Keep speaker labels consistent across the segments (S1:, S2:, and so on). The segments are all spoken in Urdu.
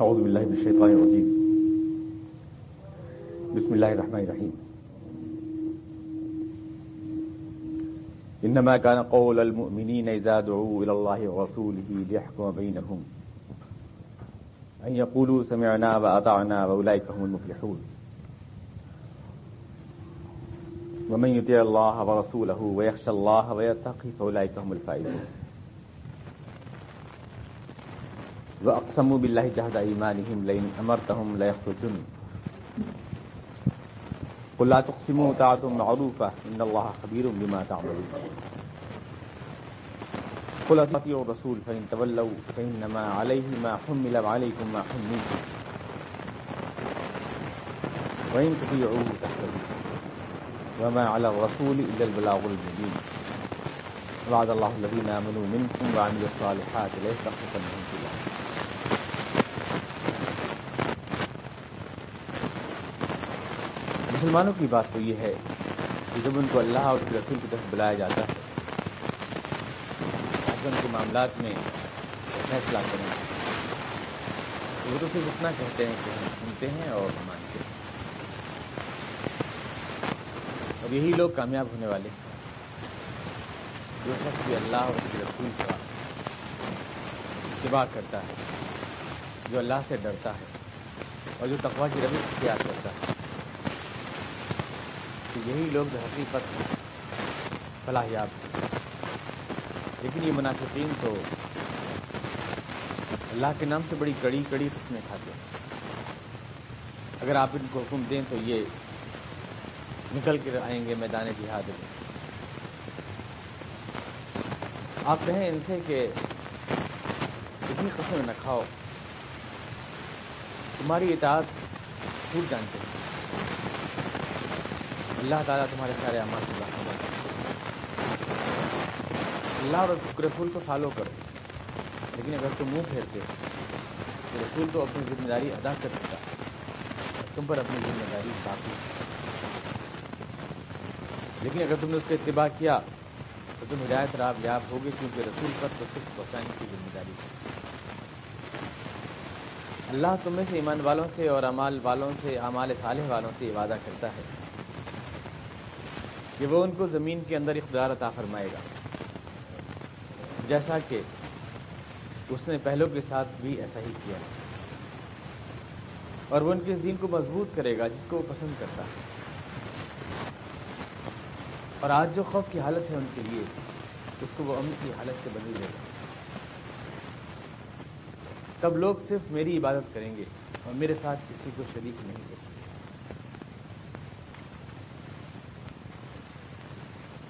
S1: أعوذ بالله من الشيطان الرجيم. بسم الله الرحمن الرحيم. إنما كان قول المؤمنين إذا دعوا إلى الله ورسوله ليحكم بينهم. أن يقولوا سمعنا وأطعنا وأولئك هم المفلحون. ومن يطع الله ورسوله ويخشى الله ويتقي فأولئك هم الفائزون. وأقسموا بالله جهد أيمانهم لئن أمرتهم ليخرجن. قل لا تقسموا طاعة معروفة. إن الله خبير بما تعملون. قل أطيعوا الرسول فإن تولوا فإنما عليه ما حمل وعليكم ما حملتم. وإن تطيعوه تهتدوا وما على الرسول إلا البلاغ المبين. وعد الله الذين آمنوا منكم وعملوا الصالحات ليستخلفنهم في الأرض مسلمانوں کی بات تو یہ ہے کہ جب ان کو اللہ اور رسول کی طرف بلایا جاتا ہے ان کے معاملات میں فیصلہ کریں وہ تو صرف اتنا کہتے ہیں کہ ہم سنتے ہیں اور مانتے ہیں۔ اور یہی لوگ کامیاب ہونے والے ہیں۔ جو شخص بھی اللہ اور اس کے رسول کا اتباع کرتا ہے، جو اللہ سے ڈرتا ہے اور جو تقوا کی روش اختیار کرتا ہے۔ تو یہی لوگ جو حقیقت فلاح یاب۔ ہیں لیکن یہ منافقین تو اللہ کے نام سے بڑی کڑی کڑی قسمیں کھاتے ہیں۔ اگر آپ ان کو حکم دیں تو یہ نکل کر آئیں گے میدان جہاد میں۔ آپ کہیں ان سے کہ اتنی قسمیں نہ کھاؤ۔ تمہاری اطاعت پھول جانتے ہیں۔ اللہ تعالیٰ تمہارے سارے امان سے باخبر اللہ اور رسول کو فالو کرو۔ لیکن اگر تم منہ پھیرتے تو رسول تو اپنی ذمہ داری ادا کر سکتا تم پر اپنی ذمہ داری باقی۔ لیکن اگر تم نے اس کا اتباع کیا، تو تم ہدایت راب یاب ہوگے کیونکہ رسول پر تو صرف پہنچانے کی ذمہ داری ہے۔ اللہ تم میں سے ایمان والوں سے اور امال والوں سے امال صالح والوں سے وعدہ کرتا ہے۔ کہ وہ ان کو زمین کے اندر اقتدار عطا فرمائے گا۔ جیسا کہ اس نے پہلوں کے ساتھ بھی ایسا ہی کیا۔ اور وہ ان کے اس دین کو مضبوط کرے گا جس کو وہ پسند کرتا ہے۔ اور آج جو خوف کی حالت ہے ان کے لیے، اس کو وہ امن کی حالت سے بدل دے گا۔ تب لوگ صرف میری عبادت کریں گے اور میرے ساتھ کسی کو شریک نہیں کر سکتے؟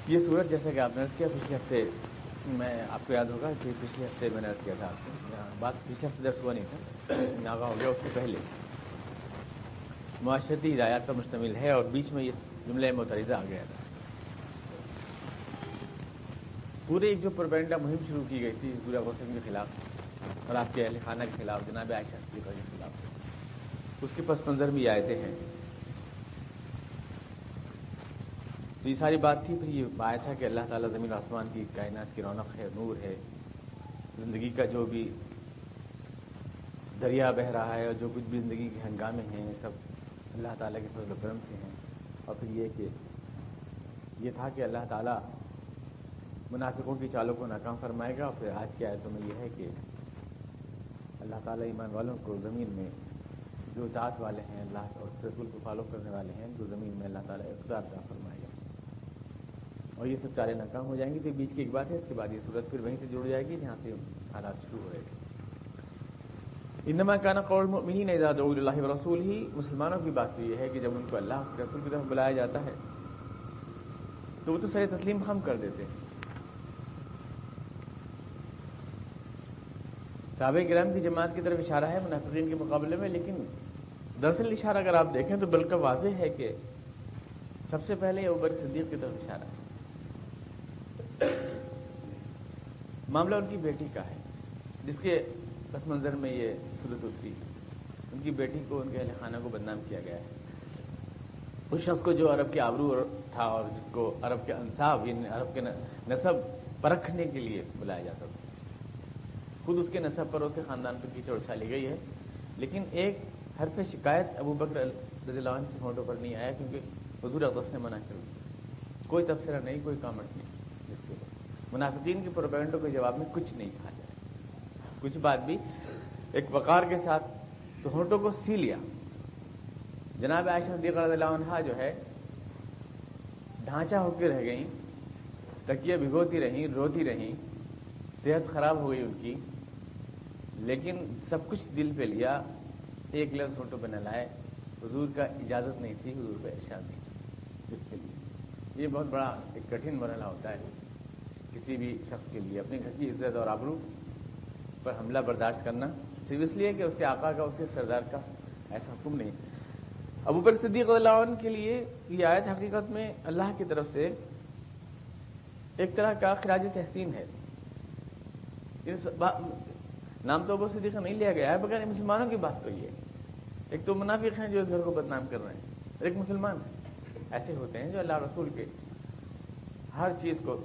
S1: یہ صورت جیسا کہ آپ نے کیا، پچھلے ہفتے میں آپ کو یاد ہوگا کہ پچھلے ہفتے میں نے کیا تھا آپ سے بات پچھلے ہفتے درس ہوا نہیں تھا ناغا ہو گیا اس سے پہلے۔ معاشرتی ہدایات پر مشتمل ہے اور بیچ میں یہ جملہ مترزہ آ گیا تھا۔ پورے ایک جو پروپینڈا مہم شروع کی گئی تھی پورا وسلم کے خلاف اور آپ کے اہل خانہ کے خلاف، جناب عائشہ کے خلاف، اس کے پس منظر بھی آئے ہیں۔ تو یہ ساری بات تھی، پھر یہ آیا تھا کہ اللہ تعالیٰ زمین آسمان کی کائنات کی رونق ہے، نور ہے، زندگی کا جو بھی دریا بہ رہا ہے اور جو کچھ بھی زندگی کے ہنگامے ہیں سب اللہ تعالیٰ کے فضل و کرم سے ہیں۔ اور پھر یہ کہ یہ تھا کہ اللہ تعالیٰ منافقوں کی چالوں کو ناکام فرمائے گا۔ اور پھر آج کی آیتوں میں یہ ہے کہ اللہ تعالیٰ ایمان والوں کو زمین میں جو ذات والے ہیں، اللہ اور رسول کو فالو کرنے والے ہیں، جو زمین میں اللہ تعالیٰ اقدار کا فرمائے۔ اور یہ سب چارے ناکام ہو جائیں گی تو بیچ کی ایک بات ہے، اس کے بعد یہ صورت پھر وہیں سے جڑ جائے گی جہاں سے حالات شروع ہو رہے تھے۔ انما کانا قول مؤمنین اذا دعوا اللہ رسول ہی مسلمانوں کی بات تو یہ ہے کہ جب ان کو اللہ کے رسول کی طرف بلایا جاتا ہے، تو وہ تو سر تسلیم ہم کر دیتے ہیں۔ صحابہ کرام کی جماعت کی طرف اشارہ ہے منافقین کے مقابلے میں، لیکن دراصل اشارہ اگر آپ دیکھیں تو بالکل واضح ہے کہ سب سے پہلے اوبر صدیق کی طرف اشارہ ہے۔ معاملہ ان کی بیٹی کا ہے، جس کے پس منظر میں یہ صورت اتری۔ ان کی بیٹی کو، ان کے اہل خانہ کو بدنام کیا گیا ہے۔ اس شخص کو جو عرب کے آبرو تھا اور جس کو عرب کے انصاف یعنی عرب کے نصب پرکھنے کے لیے بلایا جاتا تھا۔ خود اس کے نصب پر اس کے خاندان پر کیچڑ اچھالی گئی ہے۔ لیکن ایک حرف شکایت ابو بکر رضی اللہ عنہ کی ہونٹوں پر نہیں آیا، کیونکہ حضور اقدس نے منع کر دیا کوئی تبصرہ نہیں، کوئی کامنٹ نہیں منافقین کی پروپیگنڈوں کے جواب میں کچھ نہیں کہا جائے۔ کچھ بات بھی ایک وقار کے ساتھ تو ہونٹوں کو سی لیا۔ جناب عائشہ صدیقہ رضی اللہ عنہ جو ہے، ڈھانچہ ہو کے رہ گئیں، تکیہ بھگوتی رہیں، روتی رہیں، صحت خراب ہو گئی ان کی، لیکن سب کچھ دل پہ لیا، ایک لفظ فوٹو پہ نہ لائے، حضور کا اجازت نہیں تھی، حضور کا ارشاد نہیں تھی۔ اس کے لیے۔ یہ بہت بڑا ایک کٹھن مرحلہ ہوتا ہے۔ کسی بھی شخص کے لیے اپنے گھر کی عزت اور آبرو پر حملہ برداشت کرنا۔ صرف اس لیے کہ اس کے آقا کا، اس کے سردار کا ایسا حکم نہیں۔ ابو بکر صدیق اللہ عنہ کے لیے یہ آیت حقیقت میں اللہ کی طرف سے ایک طرح کا خراج تحسین ہے۔ نام تو ابو صدیقہ نہیں لیا گیا ہے بغیر مسلمانوں کی بات تو یہ ایک تو منافق ہیں جو اس گھر کو بدنام کر رہے ہیں ایک مسلمان ایسے ہوتے ہیں جو اللہ رسول کے ہر چیز کو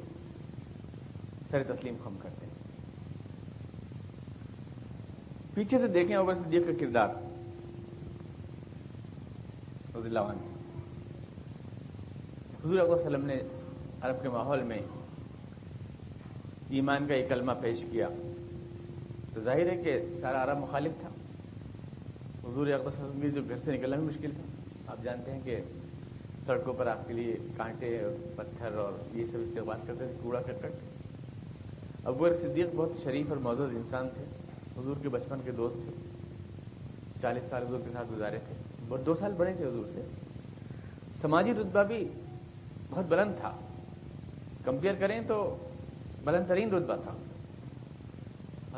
S1: سر تسلیم خم کرتے ہیں۔ پیچھے سے دیکھیں ابر صدیق کا کردار۔ رضی اللہ عنہ۔ حضور علیہ وسلم نے عرب کے ماحول میں ایمان کا ایک کلمہ پیش کیا۔ تو ظاہر ہے کہ سارا عرب مخالف تھا۔ حضور وسلم جو گھر سے نکلنا بھی مشکل تھا۔ آپ جانتے ہیں کہ سڑکوں پر آپ کے لیے کانٹے اور پتھر اور یہ سب استعمال کرتے تھے، کوڑا کرکٹ۔ ابو صدیق بہت شریف اور موزود انسان تھے۔ حضور کے بچپن کے دوست تھے۔ چالیس سال حضور کے ساتھ گزارے تھے۔ بہت دو سال بڑے تھے حضور سے۔ سماجی رتبہ بھی بہت بلند تھا۔ کمپیئر کریں تو بلند ترین رتبہ تھا۔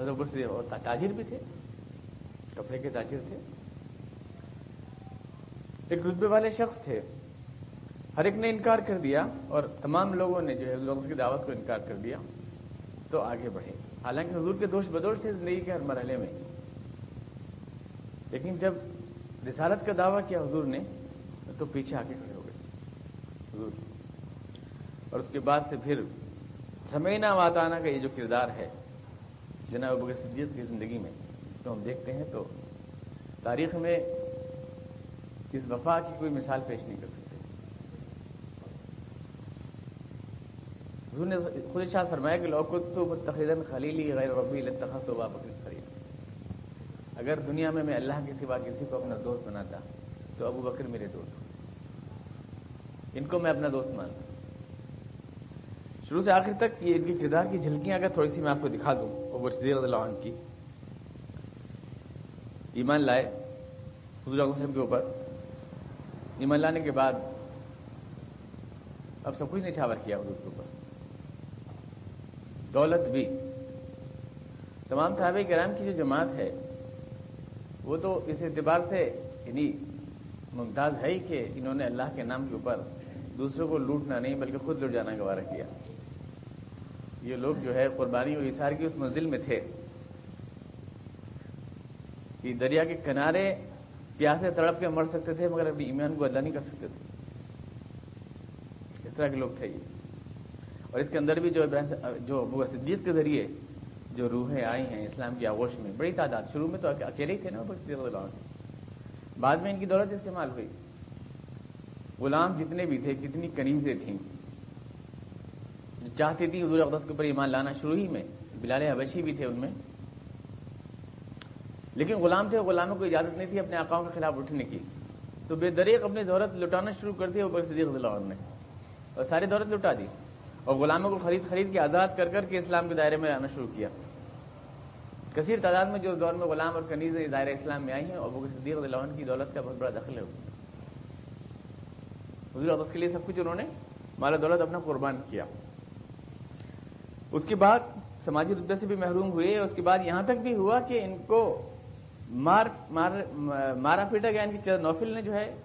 S1: حضرت سے اور تاجر بھی تھے۔ کپڑے کے تاجر تھے۔ ایک رتبے والے شخص تھے۔ ہر ایک نے انکار کر دیا اور تمام لوگوں نے جو ہے لوگوں کی دعوت کو انکار کر دیا۔ تو آگے بڑھے۔ حالانکہ حضور کے دوش بدوش تھے زندگی کے ہر مرحلے میں۔ لیکن جب رسالت کا دعویٰ کیا حضور نے، تو پیچھے آ کے کھڑے ہو گئے۔ حضور۔ اور اس کے بعد سے پھر سمینا واتانہ کا یہ جو کردار ہے، جناب ابو صدیق کی زندگی میں، اس کو ہم دیکھتے ہیں تو تاریخ میں اس وفا کی کوئی مثال پیش نہیں کر سکتے۔ حضور نے خود اشاد فرمایا کہ لوکت تو متخذن خلیلی غیر ربی لتخذ تو بابکر خلیل۔ اگر دنیا میں میں اللہ کے سوا کسی کو اپنا دوست بناتا، تو ابو بکر میرے دوست ان کو میں اپنا دوست مانتا۔ شروع سے آخر تک یہ ان کی کردار کی جھلکیاں اگر تھوڑی سی میں آپ کو دکھا دوں، ابو صدیق اللہ عنہ کی۔ ایمان لائے حضور وسلم کے اوپر۔ ایمان لانے کے بعد اب سب کچھ نچھاور کیا حضور کے اوپر۔ دولت بھی۔ تمام صحابہ کرام کی جو جماعت ہے، وہ تو اس اعتبار سے یعنی ممتاز ہے ہی کہ انہوں نے اللہ کے نام کے اوپر دوسروں کو لوٹنا نہیں، بلکہ خود لوٹ جانا گوارا کیا۔ یہ لوگ جو ہے قربانی اور اثار کی اس منزل میں تھے۔ کہ دریا کے کنارے پیاسے تڑپ کے مر سکتے تھے، مگر اپنی ایمان کو ادا نہیں کر سکتے تھے۔ اس طرح کے لوگ تھے یہ۔ اور اس کے اندر بھی جو جو صدیق کے ذریعے جو روحیں آئی ہیں اسلام کی آغوش میں، بڑی تعداد، شروع میں تو اکیلے ہی تھے نا صدیق بعد میں ان کی دولت استعمال ہوئی۔ غلام جتنے بھی تھے، کتنی کنیزیں تھیں۔ جو چاہتی تھی حضور اقدس کے اوپر ایمان لانا شروع ہی میں، بلال حبشی بھی تھے ان میں۔ لیکن غلام تھے غلاموں کو اجازت نہیں تھی اپنے آقاؤں کے خلاف اٹھنے کی۔ تو بے دریک اپنی دولت لٹانا شروع کر دیا اوپر صدیق اللہ نے۔ اور ساری دولت لٹا دی۔ اور غلاموں کو خرید خرید کے آزاد کر کر کے اسلام کے دائرے میں آنا شروع کیا۔ کثیر تعداد میں جو دور میں غلام اور کنیز دائرہ اسلام میں آئی ہیں اور وہ صدیق اللہ کی دولت کا بہت بڑا دخل ہے۔ حضور اس کے لیے سب کچھ انہوں نے مالا دولت اپنا قربان کیا۔ اس کے بعد سماجی رتبے سے بھی محروم ہوئے۔ اس کے بعد یہاں تک بھی ہوا کہ ان کو مار مار، مارا پیٹا گیا۔ ان کی نوفل نے جو ہے،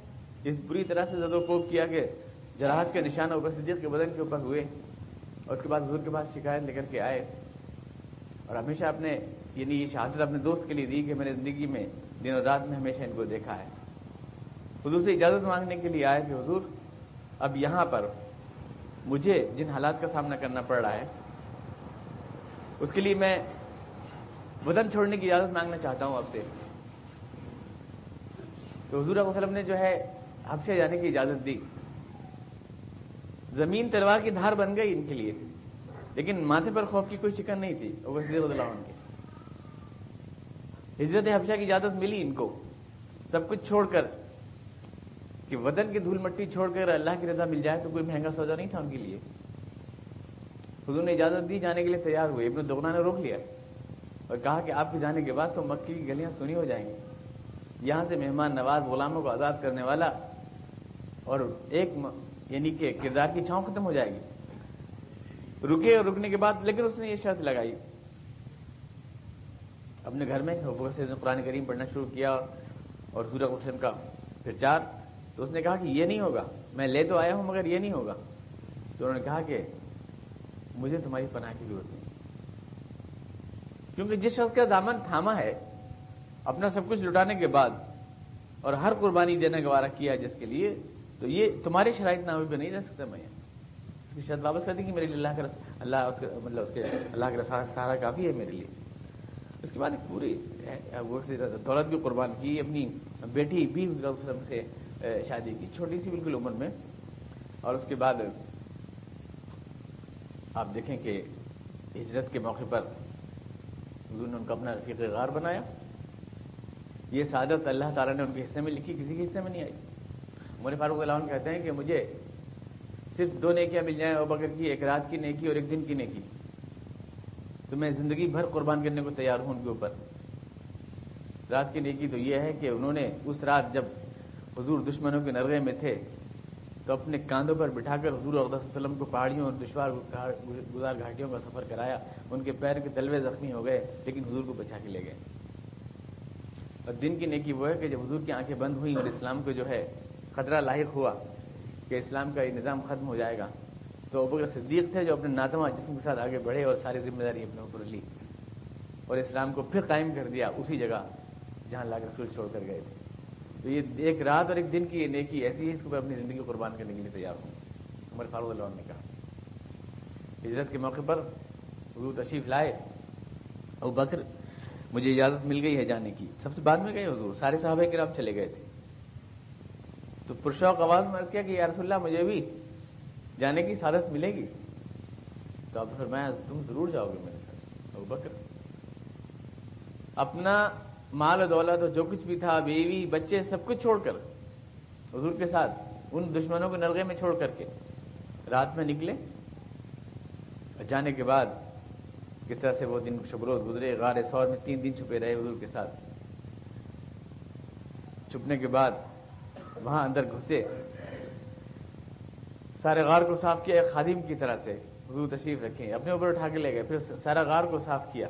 S1: اس بری طرح سے زد و کوب کیا کہ جراحت کے نشان اوپر صدیق کے بدن کے اوپر ہوئے۔ اور اس کے بعد حضور کے پاس شکایت لے کر کے آئے۔ اور ہمیشہ اپنے یعنی یہ شہادت اپنے دوست کے لیے دی کہ میں نے زندگی میں دن و رات میں ہمیشہ ان کو دیکھا ہے۔ حضور سے اجازت مانگنے کے لیے آئے کہ حضور، اب یہاں پر مجھے جن حالات کا سامنا کرنا پڑ رہا ہے، اس کے لیے میں وطن چھوڑنے کی اجازت مانگنا چاہتا ہوں آپ سے۔ تو حضور علیہ وسلم نے جو ہے حبشہ جانے کی اجازت دی۔ زمین تلوار کی دھار بن گئی ان کے لیے لیکن ماتھے پر خوف کی کوئی شکن نہیں تھی عنہ کے ہجرت حبشہ کی اجازت ملی ان کو۔ سب کچھ چھوڑ کر کہ ودن کی دھول مٹی چھوڑ کر اللہ کی رضا مل جائے تو کوئی مہنگا سودا نہیں تھا ان کے لیے۔ حضور نے اجازت دی، جانے کے لیے تیار ہوئے۔ ابن دگنا نے روک لیا اور کہا کہ آپ کے جانے کے بعد تو مکی کی گلیاں سنی ہو جائیں گی۔ یہاں سے مہمان نواز غلاموں کو آزاد کرنے والا اور ایک یعنی کہ کردار کی چھاؤں ختم ہو جائے گی۔ رکے اور رکنے کے بعد، لیکن اس نے یہ شرط لگائی۔ اپنے گھر میں سے قرآن کریم پڑھنا شروع کیا اور سورہ مسلم کا پرچار تو اس نے کہا کہ یہ نہیں ہوگا۔ میں لے تو آیا ہوں، مگر یہ نہیں ہوگا۔ تو انہوں نے کہا کہ مجھے تمہاری پناہ کی ضرورت نہیں۔ کیونکہ جس شخص کا دامن تھاما ہے، اپنا سب کچھ لٹانے کے بعد اور ہر قربانی دینے گوارا کیا جس کے لیے تو یہ تمہارے شرائط نامے پہ نہیں رہ سکتا میں شاید واپس کر دی کہ میرے لیے اللہ کا اللہ اس کے مطلب اس کے اللہ کا سہارا کافی ہے میرے لیے۔ اس کے بعد ایک پوری دولت بھی قربان کی، اپنی بیٹی بھی وسلم سے شادی کی۔ چھوٹی سی بالکل عمر میں۔ اور اس کے بعد آپ دیکھیں کہ ہجرت کے موقع پر حضور نے ان کا اپنا رفیق غار بنایا۔ یہ سعادت اللہ تعالیٰ نے ان کے حصے میں لکھی، کسی کے حصے میں نہیں آئی۔ مور فاروق اللہ کہتے ہیں کہ مجھے صرف دو نیکیاں مل جائیں اور کی، ایک رات کی نیکی اور ایک دن کی نیکی۔ تو میں زندگی بھر قربان کرنے کو تیار ہوں ان کے اوپر۔ رات کی نیکی تو یہ ہے کہ انہوں نے اس رات جب حضور دشمنوں کے نرغے میں تھے، تو اپنے کاندھوں پر بٹھا کر حضور علیہ وسلم کو پہاڑیوں اور دشوار گزار گھاٹیوں کا سفر کرایا۔ ان کے پیر کے تلوے زخمی ہو گئے، لیکن حضور کو بچا کے لے گئے۔ اور دن کی نیکی وہ ہے کہ جب حضور کی آنکھیں بند ہوئیں اور اسلام کو جو ہے خطرہ لاحق ہوا کہ اسلام کا یہ نظام ختم ہو جائے گا۔ تو ابو صدیق تھے جو اپنے ناتما جسم کے ساتھ آگے بڑھے اور ساری ذمہ داری اپنے اوپر لی اور اسلام کو پھر قائم کر دیا اسی جگہ جہاں لا کے رسول چھوڑ کر گئے تھے۔ تو یہ ایک رات اور ایک دن کی یہ نیکی ایسی ہے، اس کو میں اپنی زندگی قربان کرنے کے لیے تیار ہوں۔ عمر فاروق اللہ نے کہا۔ ہجرت کے موقع پر حضور تشریف لائے۔ ابو بکر، مجھے اجازت مل گئی ہے جانے کی۔ سب سے بعد میں گئے حضور، سارے صحابہ کے چلے گئے تھے۔ تو پرشوق آواز میں کیا کہ یا رسول اللہ، مجھے بھی جانے کی سعادت ملے گی۔ تو اب پھر میں تم ضرور جاؤ گے میرے ساتھ۔ ابو بکر۔ اپنا مال و دولت اور جو کچھ بھی تھا، بیوی، بچے، سب کچھ چھوڑ کر، حضور کے ساتھ، ان دشمنوں کو نرغے میں چھوڑ کر کے رات میں نکلے۔ جانے کے بعد کس طرح سے وہ دن شبروز گزرے، غار سور میں تین دن چھپے رہے حضور کے ساتھ۔ چھپنے کے بعد وہاں اندر گھسے۔ سارے غار کو صاف کیا، ایک خادم کی طرح سے حضور تشریف رکھیں۔ اپنے اوپر اٹھا کے لے گئے، پھر سارا غار کو صاف کیا۔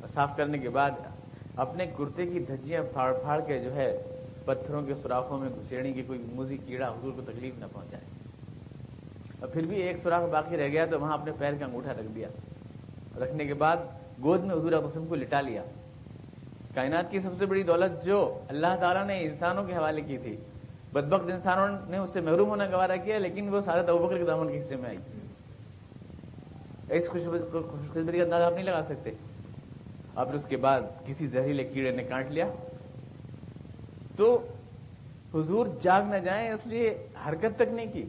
S1: اور صاف کرنے کے بعد اپنے کرتے کی دھجیاں پھاڑ پھاڑ کے جو ہے پتھروں کے سوراخوں میں گھسیڑی کی کوئی موزی کیڑا حضور کو تکلیف نہ پہنچائے۔ اور پھر بھی ایک سوراخ باقی رہ گیا تو وہاں اپنے پیر کا انگوٹھا رکھ دیا۔ رکھنے کے بعد گود میں حضور قسم کو لٹا لیا۔ کائنات کی سب سے بڑی دولت جو اللہ تعالیٰ نے انسانوں کے حوالے کی تھی بدبخت انسانوں نے اس سے محروم ہونا گوارا کیا، لیکن وہ سارے توبکر کے دامن کے حصے میں آئی۔ اس خوشخبری کا اندازہ آپ نہیں لگا سکتے۔ اب اس کے بعد کسی زہریلے کیڑے نے کاٹ لیا۔ تو حضور جاگ نہ جائیں، اس لیے حرکت تک نہیں کی۔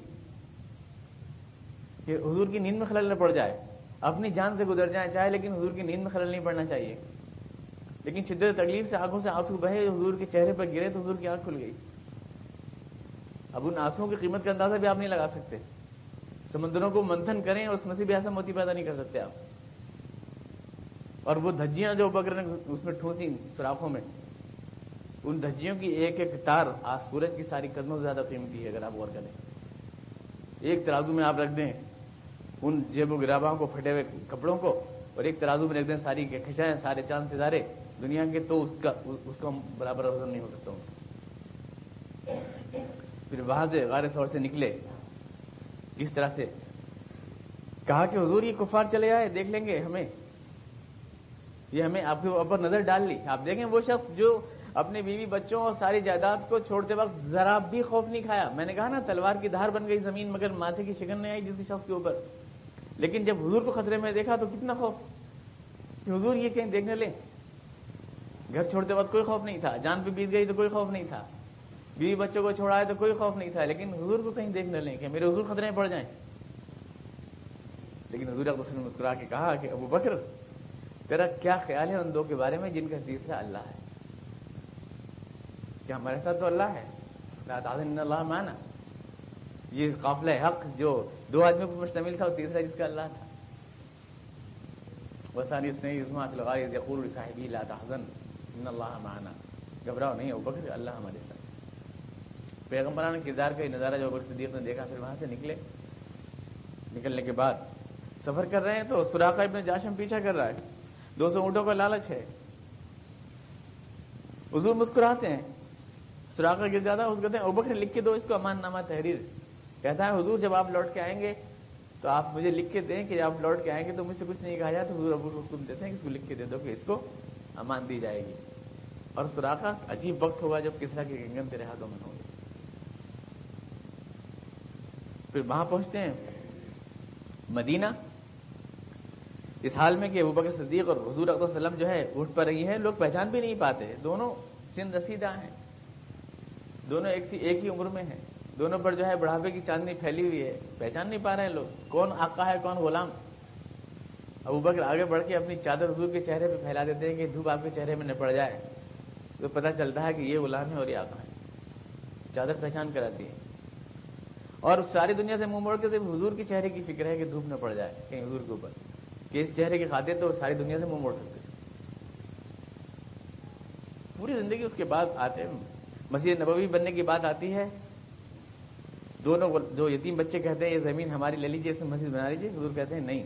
S1: کہ حضور کی نیند میں خلل نہ پڑ جائے۔ اپنی جان سے گزر جائیں، چاہے، لیکن حضور کی نیند میں خلل نہیں پڑنا چاہیے۔ لیکن شدت تکلیف سے آنکھوں سے آنسو بہے، حضور کے چہرے پر گرے تو حضور کی آنکھ کھل گئی۔ اب ان آنسو کی قیمت کا اندازہ بھی آپ نہیں لگا سکتے۔ سمندروں کو منتھن کریں اور اس میں سے بھی ایسا موتی پیدا نہیں کر سکتے آپ۔ اور وہ دھجیاں جو بکر نے اس میں ٹھونسی سوراخوں میں، ان دھجیوں کی ایک ایک تار آج سورج کی ساری قدموں سے زیادہ قیمتی ہے، اگر آپ غور کریں۔ ایک ترازو میں آپ رکھ دیں ان جیب و گراباؤں کو، پھٹے ہوئے کپڑوں کو، اور ایک ترازو میں رکھ دیں ساری کھچائیں، سارے چاند ستارے۔ دنیا کے تو اس کا اس کا برابر وزن نہیں ہو سکتا۔ ہوں پھر وہاں سے غار سور سے نکلے۔ کس طرح سے۔ کہا کہ حضور، یہ کفار چلے آئے، دیکھ لیں گے ہمیں۔ یہ ہمیں آپ کے اوپر نظر ڈال لی۔ آپ دیکھیں وہ شخص جو اپنے بیوی بچوں اور ساری جائیداد کو چھوڑتے وقت ذرا بھی خوف نہیں کھایا۔ میں نے کہا نا، تلوار کی دھار بن گئی زمین، مگر ماتھے کی شکن نہیں آئی جس شخص کے اوپر۔ لیکن جب حضور کو خطرے میں دیکھا تو کتنا خوف۔ کہ حضور یہ کہیں دیکھنے لیں۔ گھر چھوڑتے وقت کوئی خوف نہیں تھا۔ جان پہ بیت گئی تو کوئی خوف نہیں تھا۔ بیوی بچوں کو چھوڑا ہے تو کوئی خوف نہیں تھا، لیکن حضور کو کہیں دیکھ نہ لیں کہ میرے حضور خطرے پڑ جائیں۔ لیکن حضور اقدس نے مسکرا کے کہا کہ ابو بکر، تیرا کیا خیال ہے ان دو کے بارے میں جن کا تیسرا اللہ ہے۔ کیا ہمارے ساتھ تو اللہ ہے؟ اللہ مانا یہ قافلہ حق جو دو آدمیوں پر مشتمل تھا اور تیسرا جس کا اللہ تھا۔ وسانی اس نے یقور صاحبی لا تحزن ان اللہ مانا گھبراؤ نہیں، ابو بکر، اللہ ہمارے ساتھ۔ پیغمبران کردار کا نظارہ جو ابر صدیق نے دیکھا، پھر وہاں سے نکلے۔ نکلنے کے بعد سفر کر رہے ہیں تو سوراخا ابن جاشم پیچھا کر رہا ہے۔ دو سو اونٹوں کا لالچ ہے۔ حضور مسکراتے ہیں۔ سوراخا گر جاتا ہے کہتے ہیں ابکر لکھ کے دو اس کو امان نامہ تحریر۔ کہتا ہے، حضور جب آپ لوٹ کے آئیں گے تو آپ مجھے لکھ کے دیں کہ آپ لوٹ کے آئیں گے تو مجھ سے کچھ نہیں کہا جائے تو حضور ابو حکم دیتے ہیں کہ اس کو لکھ کے دے دو کہ اس کو امان دی جائے گی۔ اور سوراخا عجیب وقت ہوگا جب کس طرح کے گنگن تیرے ہاتھوں میں ہوں گے پھر وہاں پہنچتے ہیں۔ مدینہ۔ اس حال میں کہ ابو صدیق اور حضور اکبر وسلم جو ہے اٹھ پر رہی ہے لوگ پہچان بھی نہیں پاتے۔ دونوں سن رسیدہ ہیں۔ دونوں ایک سی، ایک ہی عمر میں ہیں۔ دونوں پر جو ہے بڑھاپے کی چاندنی پھیلی ہوئی ہے۔ پہچان نہیں پا رہے ہیں لوگ۔ کون آقا ہے، کون غلام؟ ابو بکر آگے بڑھ کے اپنی چادر حضور کے چہرے پہ پھیلا دیتے ہیں کہ دھوپ آپ کے چہرے میں نہ پڑ جائے۔ تو پتہ چلتا ہے کہ یہ غلام ہے اور یہ آقا ہے۔ چادر پہچان کراتی ہے اور ساری دنیا سے منہ موڑ کے صرف حضور کے چہرے کی فکر ہے کہ دھوپ نہ پڑ جائے، کہیں حضور کے اوپر۔ کہ اس چہرے کے خاطر تو ساری دنیا سے منہ موڑ سکتے پوری زندگی اس کے بعد آتے مسجد نبوی بننے کی بات آتی ہے۔ دونوں جو یتیم بچے کہتے ہیں، یہ زمین ہماری لے لیجیے اس میں مسجد بنا لیجیے حضور کہتے ہیں، نہیں۔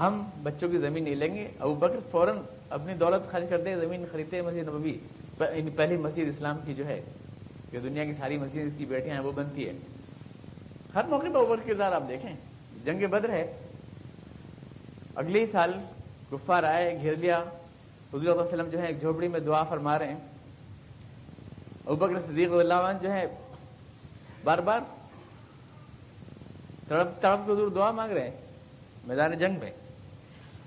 S1: ہم بچوں کی زمین نہیں لیں گے۔ ابو بکر فوراً اپنی دولت خرچ کرتے ہیں زمین خریدتے ہیں مسجد نبوی۔ یعنی پہلی مسجد اسلام کی جو ہے۔ کہ دنیا کی ساری مسجد اس کی بیٹھے ہیں وہ بنتی ہے۔ ہر موقع پہ اوبر کردار آپ دیکھیں۔ جنگ بدر ہے۔ اگلے ہی سال گفار آئے، گھیر لیا۔ حضور علیہ وسلم جو ہے ایک جھوپڑی میں دعا فرما رہے ہیں۔ ابکر صدیق اللہ عنہ جو ہے بار بار تڑپ تڑپ کے حضور دعا مانگ رہے ہیں میدان جنگ میں۔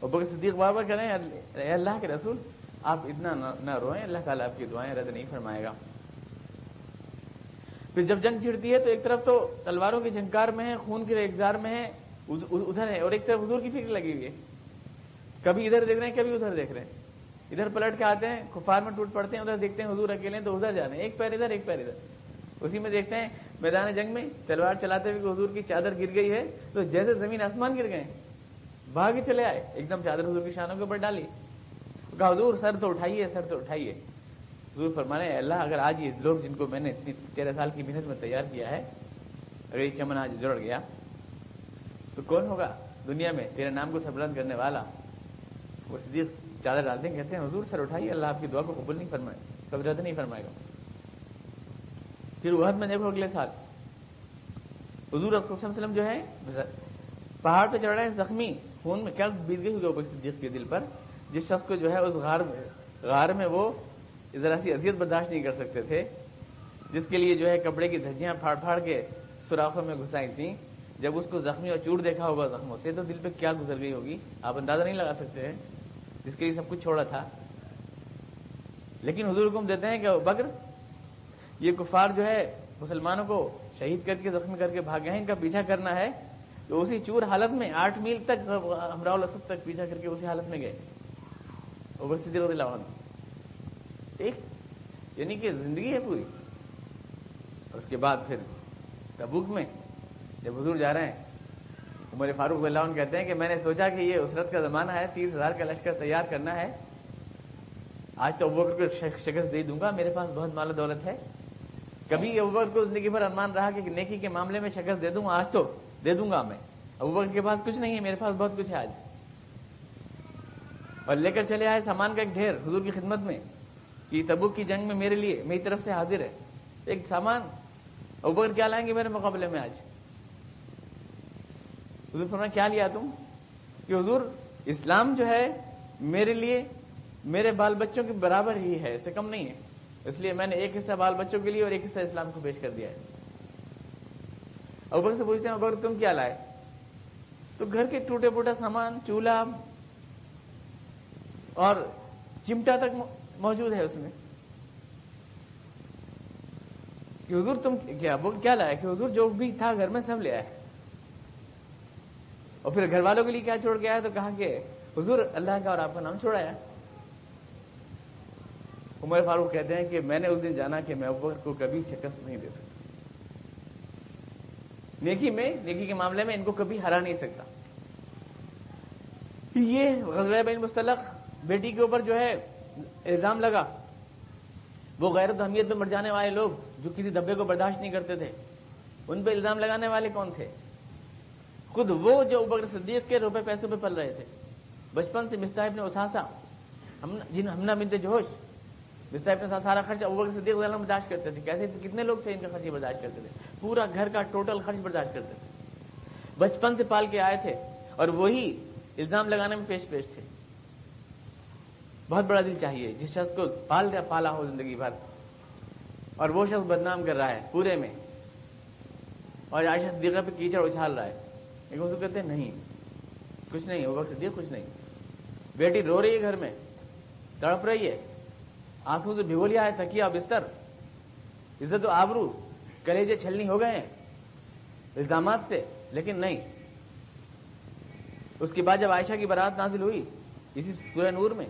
S1: ابکر صدیق بار بار کہہ رہے ہیں اللہ کے رسول، آپ اتنا نہ روئیں، اللہ تعالیٰ آپ کی دعائیں رد نہیں فرمائے گا۔ پھر جب جنگ چھڑتی ہے تو ایک طرف تو تلواروں کی جھنکار میں ہے خون کے ریگزار میں ہے ادھر ہے اور ایک طرف حضور کی فکر لگی ہوئی ہے۔ کبھی ادھر دیکھ رہے ہیں، کبھی ادھر دیکھ رہے ہیں۔ ادھر پلٹ کے آتے ہیں، کفار میں ٹوٹ پڑتے ہیں، ادھر دیکھتے ہیں حضور اکیلے تو ادھر جا رہے ہیں، ایک پیر ادھر، ایک پیر ادھر۔ اسی میں دیکھتے ہیں، میدان جنگ میں تلوار چلاتے ہوئے حضور کی چادر گر گئی ہے تو جیسے زمین آسمان گر گئے بھاگ چلے آئے، ایک دم چادر حضور کی شانوں کے اوپر ڈالی۔ کہا، حضور سر تو اٹھائیے، سر تو اٹھائیے۔ حضور فرمانے اللہ، اگر آج یہ لوگ جن کو میں نے اتنی تیرہ سال کی محنت میں تیار کیا ہے، اگر یہ چمن آج جڑ گیا، تو کون ہوگا دنیا میں تیرے نام کو سبلند کرنے والا؟ وہ صدیق چادر ڈالتے ہیں کہتے ہیں، حضور سر اٹھائیے، اللہ آپ کی دعا کو قبول نہیں فرمائے کبھی رد نہیں فرمائے گا۔ پھر وہ میں دیکھو اگلے سال، حضور وسلم جو ہے پہاڑ پہ چڑھ رہے ہیں، زخمی، خون میں کیا بیت گئی ہوگی صدیق کے دل پر؟ جس شخص کو جو ہے، اس غار میں غار میں وہ ذرا سی اذیت برداشت نہیں کر سکتے تھے، جس کے لیے جو ہے کپڑے کی دھجیاں پھاڑ پھاڑ کے سوراخوں میں گھسائی تھیں۔ جب اس کو زخمی اور چوٹ دیکھا ہوگا زخموں سے، تو دل پہ کیا گزر گئی ہوگی؟ آپ اندازہ نہیں لگا سکتے ہیں۔ جس کے لیے سب کچھ چھوڑا تھا۔ لیکن حضور حکم دیتے ہیں کہ بکر، یہ کفار جو ہے مسلمانوں کو شہید کر کے زخمی کر کے بھاگے ہیں، ان کا پیچھا کرنا ہے۔ تو اسی چور حالت میں آٹھ میل تک، ہمراہ الاسد تک پیچھا کر کے اسی حالت میں گئے۔ ایک یعنی کہ زندگی ہے پوری۔ اور اس کے بعد پھر تبوک میں جب حضور جا رہے ہیں، عمر فاروق اللہ عنہ کہتے ہیں کہ میں نے سوچا کہ یہ اسرت کا زمانہ ہے، تیس ہزار کا لشکر تیار کرنا ہے۔ آج تو ابوکر کو شکست دے دوں گا، میرے پاس بہت مال دولت ہے۔ کبھی ابوبکر کو زندگی بھر ارمان رہا کہ نیکی کے معاملے میں شکست دے دوں، آج تو دے دوں گا میں۔ ابوبکر کے پاس کچھ نہیں ہے، میرے پاس بہت کچھ ہے آج۔ اور لے کر چلے آئے سامان کا ایک ڈھیر حضور کی خدمت میں۔ کہ تبوک کی جنگ میں میرے لیے، میری طرف سے حاضر ہے۔ ایک سامان۔ ابوبکر کیا لائیں گے میرے مقابلے میں آج؟ حضور فرمایا، کیا لیا تم؟ کہ حضور، اسلام جو ہے میرے لیے، میرے بال بچوں کے برابر ہی ہے، اس سے کم نہیں ہے۔ اس لیے میں نے ایک حصہ بال بچوں کے لیے اور ایک حصہ اسلام کو پیش کر دیا ہے۔ ابر سے پوچھتے ہیں ابر تم کیا لائے؟ تو گھر کے ٹوٹے پوٹا سامان، چولہا اور چمٹا تک موجود ہے اس میں۔ کہ حضور تم کیا وہ کیا لایا کہ حضور جو بھی تھا گھر میں سب لے آئے۔ اور پھر گھر والوں کے لیے کیا چھوڑ کے آیا تو کہا کہ حضور اللہ کا اور آپ کا نام چھوڑایا۔ عمر فاروق کہتے ہیں کہ میں نے اس دن جانا کہ میں ابر کو کبھی شکست نہیں دے سکتا۔ نیکی میں نیکی کے معاملے میں ان کو کبھی ہرا نہیں سکتا۔ یہ غزوہ بین مستلق بیٹی کے اوپر جو ہے الزام لگا۔ وہ غیرت اہمیت میں مر جانے والے لوگ جو کسی دبے کو برداشت نہیں کرتے تھے، ان پہ الزام لگانے والے کون تھے؟ خود وہ جو ابکر صدیق کے روپے پیسوں پہ پل رہے تھے۔ بچپن سے مستحب نے اساسا جن ہمنا بنتے جوش مستحب نے سارا خرچ ابکر صدیق برداشت کرتے تھے۔ کیسے؟ کتنے لوگ تھے ان کا خرچ برداشت کرتے تھے؟ پورا گھر کا ٹوٹل خرچ برداشت کرتے تھے۔ بچپن سے پال کے آئے تھے اور وہی الزام لگانے میں پیش پیش تھے۔ بہت بڑا دل چاہیے۔ جس شخص کو پال پالا ہو زندگی بھر۔ اور وہ شخص بدنام کر رہا ہے، پورے میں۔ اور عائشہ صدیقہ پہ کیچڑ اچھال رہا ہے۔ لیکن اس کو کہتے ہیں، نہیں، کچھ نہیں وہ صدیق کچھ نہیں۔ بیٹی رو رہی ہے گھر میں، تڑپ رہی ہے۔ آنسو سے بھگو لیا ہے تکیا بستر۔ عزت و آبرو، کلیجے چھلنی ہو گئے ہیں۔ الزامات سے، لیکن نہیں۔ اس کے بعد جب عائشہ کی برات نازل ہوئی، اسی سورہ نور میں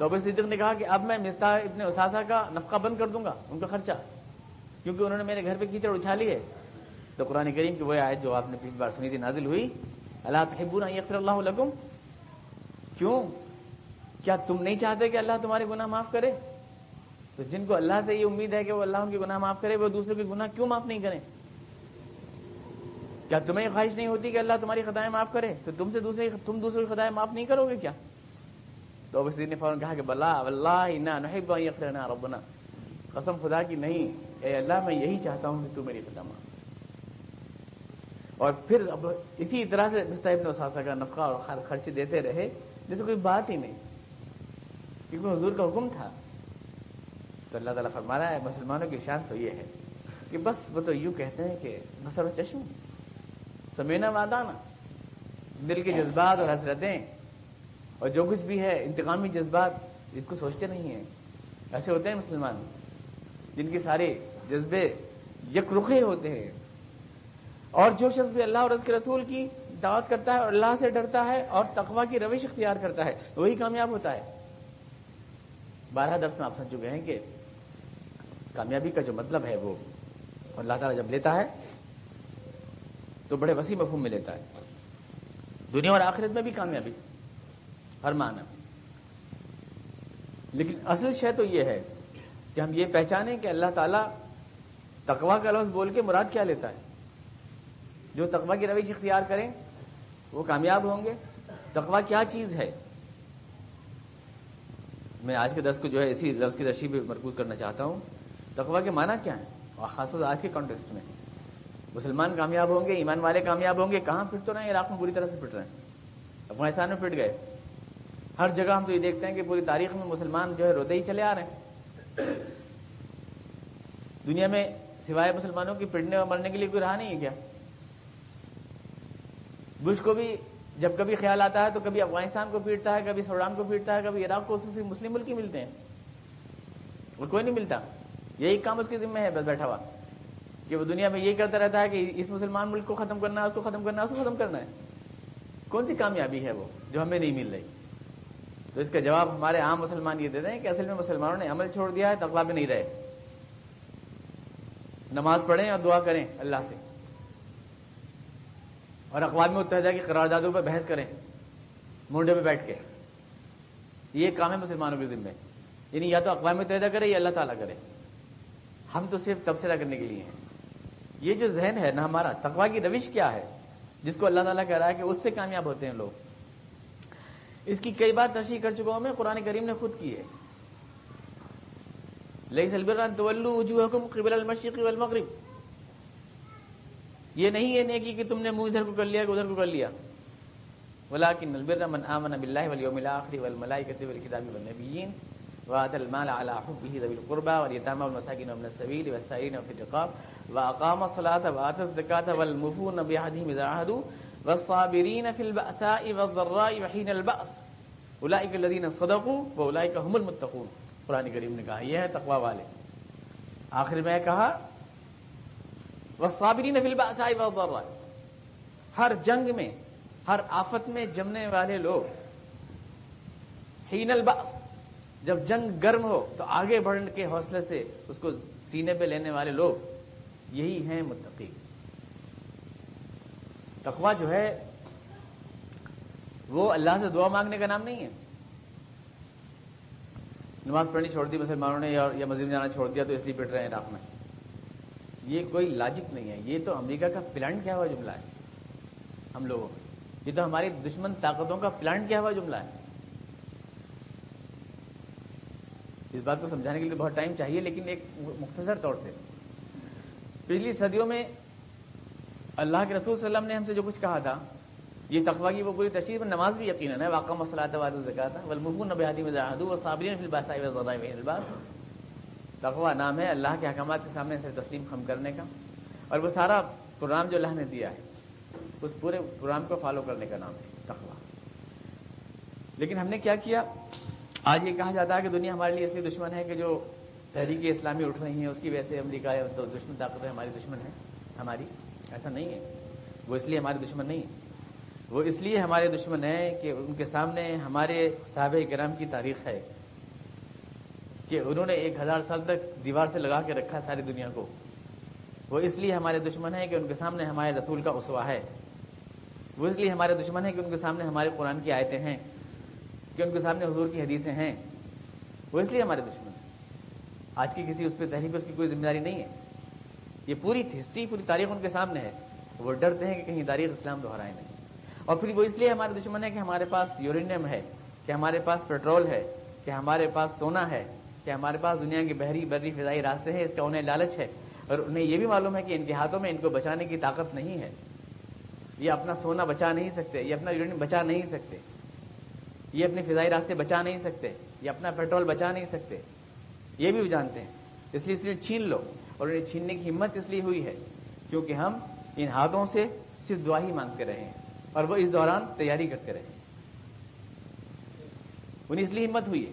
S1: تو ابو صدیق نے کہا کہ اب میں مستا ابن اساسا کا نفقہ بند کر دوں گا، ان کا خرچہ۔ کیونکہ انہوں نے میرے گھر پہ کیچڑ اچھالی ہے۔ تو قرآن کریم کی وہ آیت جو آپ نے پچھلی بار سنی تھی، نازل ہوئی، اللہ تحبون یغفر اللہ لکم کیوں؟ کیا تم نہیں چاہتے کہ اللہ تمہارے گناہ معاف کرے؟ تو جن کو اللہ سے یہ امید ہے کہ وہ اللہ ان کے گناہ معاف کرے، وہ دوسروں کے گناہ کیوں معاف نہیں کریں؟ کیا تمہیں خواہش نہیں ہوتی کہ اللہ تمہاری خدائیں معاف کرے؟ تو تم سے دوسرے، تم دوسروں کی خدائیں معاف نہیں کرو گے کیا؟ تو اب نے فوراً کہا ہاں کہ بلا اللہ ربنا۔ قسم خدا کی نہیں، اے اللہ میں یہی چاہتا ہوں کہ تو میری خدا معاف اور پھر اب اسی طرح سے مستحب نے کا نفقہ اور خرچ دیتے رہے جیسے کوئی بات ہی نہیں۔ کیونکہ حضور کا حکم تھا۔ تو اللہ تعالیٰ فرما رہا ہے، مسلمانوں کی شان تو یہ ہے کہ بس وہ تو یوں کہتے ہیں کہ نثر و چشم، سمینا وادانا دل کے جذبات اور حسرتیں۔ اور جو کچھ بھی ہے، انتقامی جذبات، اس کو سوچتے نہیں ہیں۔ ایسے ہوتے ہیں مسلمان، جن کے سارے جذبے یک رخے ہوتے ہیں۔ اور جو شخص بھی اللہ اور اس کے رسول کی دعوت کرتا ہے اور اللہ سے ڈرتا ہے اور تقوا کی روش اختیار کرتا ہے وہی کامیاب ہوتا ہے۔ بارہ درس میں آپ سمجھ چکے ہیں کہ کامیابی کا جو مطلب ہے وہ اللہ تعالیٰ جب لیتا ہے، تو بڑے وسیع مفہوم میں لیتا ہے۔ دنیا اور آخرت میں بھی کامیابی۔ ہر معنی لیکن اصل شے تو یہ ہے کہ ہم یہ پہچانیں کہ اللہ تعالیٰ تقوا کا لفظ بول کے مراد کیا لیتا ہے۔ جو تقوا کی روش اختیار کریں، وہ کامیاب ہوں گے۔ تقوا کیا چیز ہے؟ میں آج کے دس کو جو ہے اسی لفظ کی رشی پہ مرکوز کرنا چاہتا ہوں۔ تقوا کے معنی کیا ہے اور خاص طور آج کے کانٹیکسٹ میں۔ مسلمان کامیاب ہوں گے، ایمان والے کامیاب ہوں گے، کہاں پھٹ تو رہے ہیں؟ عراق میں بری طرح سے پھٹ رہے ہیں۔ افغانستان میں پھٹ گئے۔ ہر جگہ ہم تو یہ دیکھتے ہیں کہ پوری تاریخ میں مسلمان جو ہے روتے ہی چلے آ رہے ہیں۔ دنیا میں سوائے مسلمانوں کی پڑنے اور مرنے کے لیے کوئی رہا نہیں ہے کیا؟ بش کو بھی جب کبھی خیال آتا ہے تو کبھی افغانستان کو پیٹتا ہے، کبھی سوڈان کو پیٹتا ہے، کبھی عراق کو مسلم ملک ہی ملتے ہیں۔ اور کوئی نہیں ملتا۔ یہی کام اس کے ذمہ ہے، بس بیٹھا ہوا۔ کہ وہ دنیا میں یہی کرتا رہتا ہے کہ اس مسلمان ملک کو ختم کرنا ہے، اس کو ختم کرنا ہے، اس کو ختم کرنا ہے۔ کون سی کامیابی ہے وہ جو ہمیں نہیں مل رہی؟ تو اس کا جواب ہمارے عام مسلمان یہ دیتے ہیں کہ اصل میں مسلمانوں نے عمل چھوڑ دیا ہے تقوا میں نہیں رہے۔ نماز پڑھیں اور دعا کریں اللہ سے۔ اور اقوام متحدہ کی قراردادوں پہ بحث کریں۔ مونڈے پہ بیٹھ کے۔ یہ کام ہے مسلمانوں کے ذمہ یعنی یا تو اقوام متحدہ کرے یا اللہ تعالیٰ کرے۔ ہم تو صرف تبصرہ کرنے کے لیے ہیں۔ یہ جو ذہن ہے نا ہمارا تقوا کی روش کیا ہے؟ جس کو اللہ تعالیٰ کہہ رہا ہے کہ اس سے کامیاب ہوتے ہیں لوگ۔ اس کی کئی بار تشریح کر چکا ہوں میں، قرآن کریم نے خود کی ہے۔ لئی سلبران تو قبل المشرق والمغرب۔ یہ نہیں ہے نیکی کہ تم نے منہ ادھر کو کر لیا کہ ادھر کو کر لیا۔ ولكن البر من آمن بالله واليوم الآخر والملائكة والكتاب والنبيين وآتى المال على حبه ذوي القربى واليتامى والمساكين ومن السبيل والسائلين وفي الرقاب۔ وأقام الصلاة وآتى الزكاة والمفون بعهدهم إذا عهدوا والصابرين في البأساء والضراء وحين البأس. أولئك الذين صدقوا وأولئك هم المتقون. قرآن کریم نے کہا، یہ ہے تقوی والے۔ آخر میں کہا وہ صابری نفل باسائی ہر جنگ میں، ہر آفت میں جمنے والے لوگ۔ ہین الباس جب جنگ گرم ہو تو آگے بڑھنے کے حوصلے سے اس کو سینے پہ لینے والے لوگ۔ یہی ہیں متقی تقوا جو ہے، وہ اللہ سے دعا مانگنے کا نام نہیں ہے۔ نماز پڑھنی چھوڑ دی مسلمانوں نے یا مسجد جانا چھوڑ دیا تو اس لیے پٹ رہے ہیں عراق میں۔ یہ کوئی لاجک نہیں ہے۔ یہ تو امریکہ کا پلان کیا ہوا جملہ ہے۔ ہم لوگوں یہ تو ہماری دشمن طاقتوں کا پلان کیا ہوا جملہ ہے۔ اس بات کو سمجھانے کے لیے بہت ٹائم چاہیے، لیکن ایک مختصر طور سے پچھلی صدیوں میں اللہ کے رسول صلی اللہ علیہ وسلم نے ہم سے جو کچھ کہا تھا، یہ تقوا کی وہ پوری تشریح میں نماز بھی یقیناً ہے واقع مسئلہ تقوا نام ہے اللہ کے حکامات کے سامنے سے تسلیم خم کرنے کا۔ اور وہ سارا پروگرام جو اللہ نے دیا ہے، اس پورے پروگرام کو فالو کرنے کا نام ہے تقوا لیکن ہم نے کیا کیا؟ آج یہ کہا جاتا ہے کہ دنیا ہمارے لیے ایسی دشمن ہے کہ جو تحریک اسلامی اٹھ رہی ہیں، اس کی وجہ سے امریکہ دشمن طاقتیں ہماری دشمن ہے ہماری۔ ایسا نہیں ہے۔ وہ اس لیے ہمارے دشمن نہیں ہے وہ اس لیے ہمارے دشمن ہیں کہ ان کے سامنے ہمارے صحابہ کرام کی تاریخ ہے کہ انہوں نے ایک ہزار سال تک دیوار سے لگا کے رکھا ساری دنیا کو۔ وہ اس لیے ہمارے دشمن ہیں کہ ان کے سامنے ہمارے رسول کا اسوا ہے۔ وہ اس لیے ہمارے دشمن ہیں کہ ان کے سامنے ہمارے قرآن کی آیتیں ہیں، کہ ان کے سامنے حضور کی حدیثیں ہیں۔ وہ اس لیے ہمارے دشمن ہیں۔ آج کی کسی اس پہ تحریک، اس کی کوئی ذمہ داری نہیں ہے۔ یہ پوری ہسٹری پوری تاریخ ان کے سامنے ہے وہ ڈرتے ہیں کہ کہیں تاریخ اسلام دوہرائے نہیں۔ اور پھر وہ اس لیے ہمارے دشمن ہے کہ ہمارے پاس یورینیم ہے، کہ ہمارے پاس پیٹرول ہے، کہ ہمارے پاس سونا ہے، کہ ہمارے پاس دنیا کی بحری بری فضائی راستے ہیں، اس کا انہیں لالچ ہے۔ اور انہیں یہ بھی معلوم ہے کہ ان کے ہاتھوں میں ان کو بچانے کی طاقت نہیں ہے۔ یہ اپنا سونا بچا نہیں سکتے، یہ اپنا یورینیم بچا نہیں سکتے۔ یہ اپنے فضائی راستے بچا نہیں سکتے، یہ اپنا پیٹرول بچا نہیں سکتے۔ یہ بھی وہ جانتے ہیں۔ اس لیے اس لیے چھین لو۔ اور انہیں چھیننے کی ہمت اس لیے ہوئی ہے کیونکہ ہم ان ہاتھوں سے صرف دعا ہی مانگتے رہے ہیں اور وہ اس دوران تیاری کرتے رہے انہیں اس لیے ہمت ہوئی ہے۔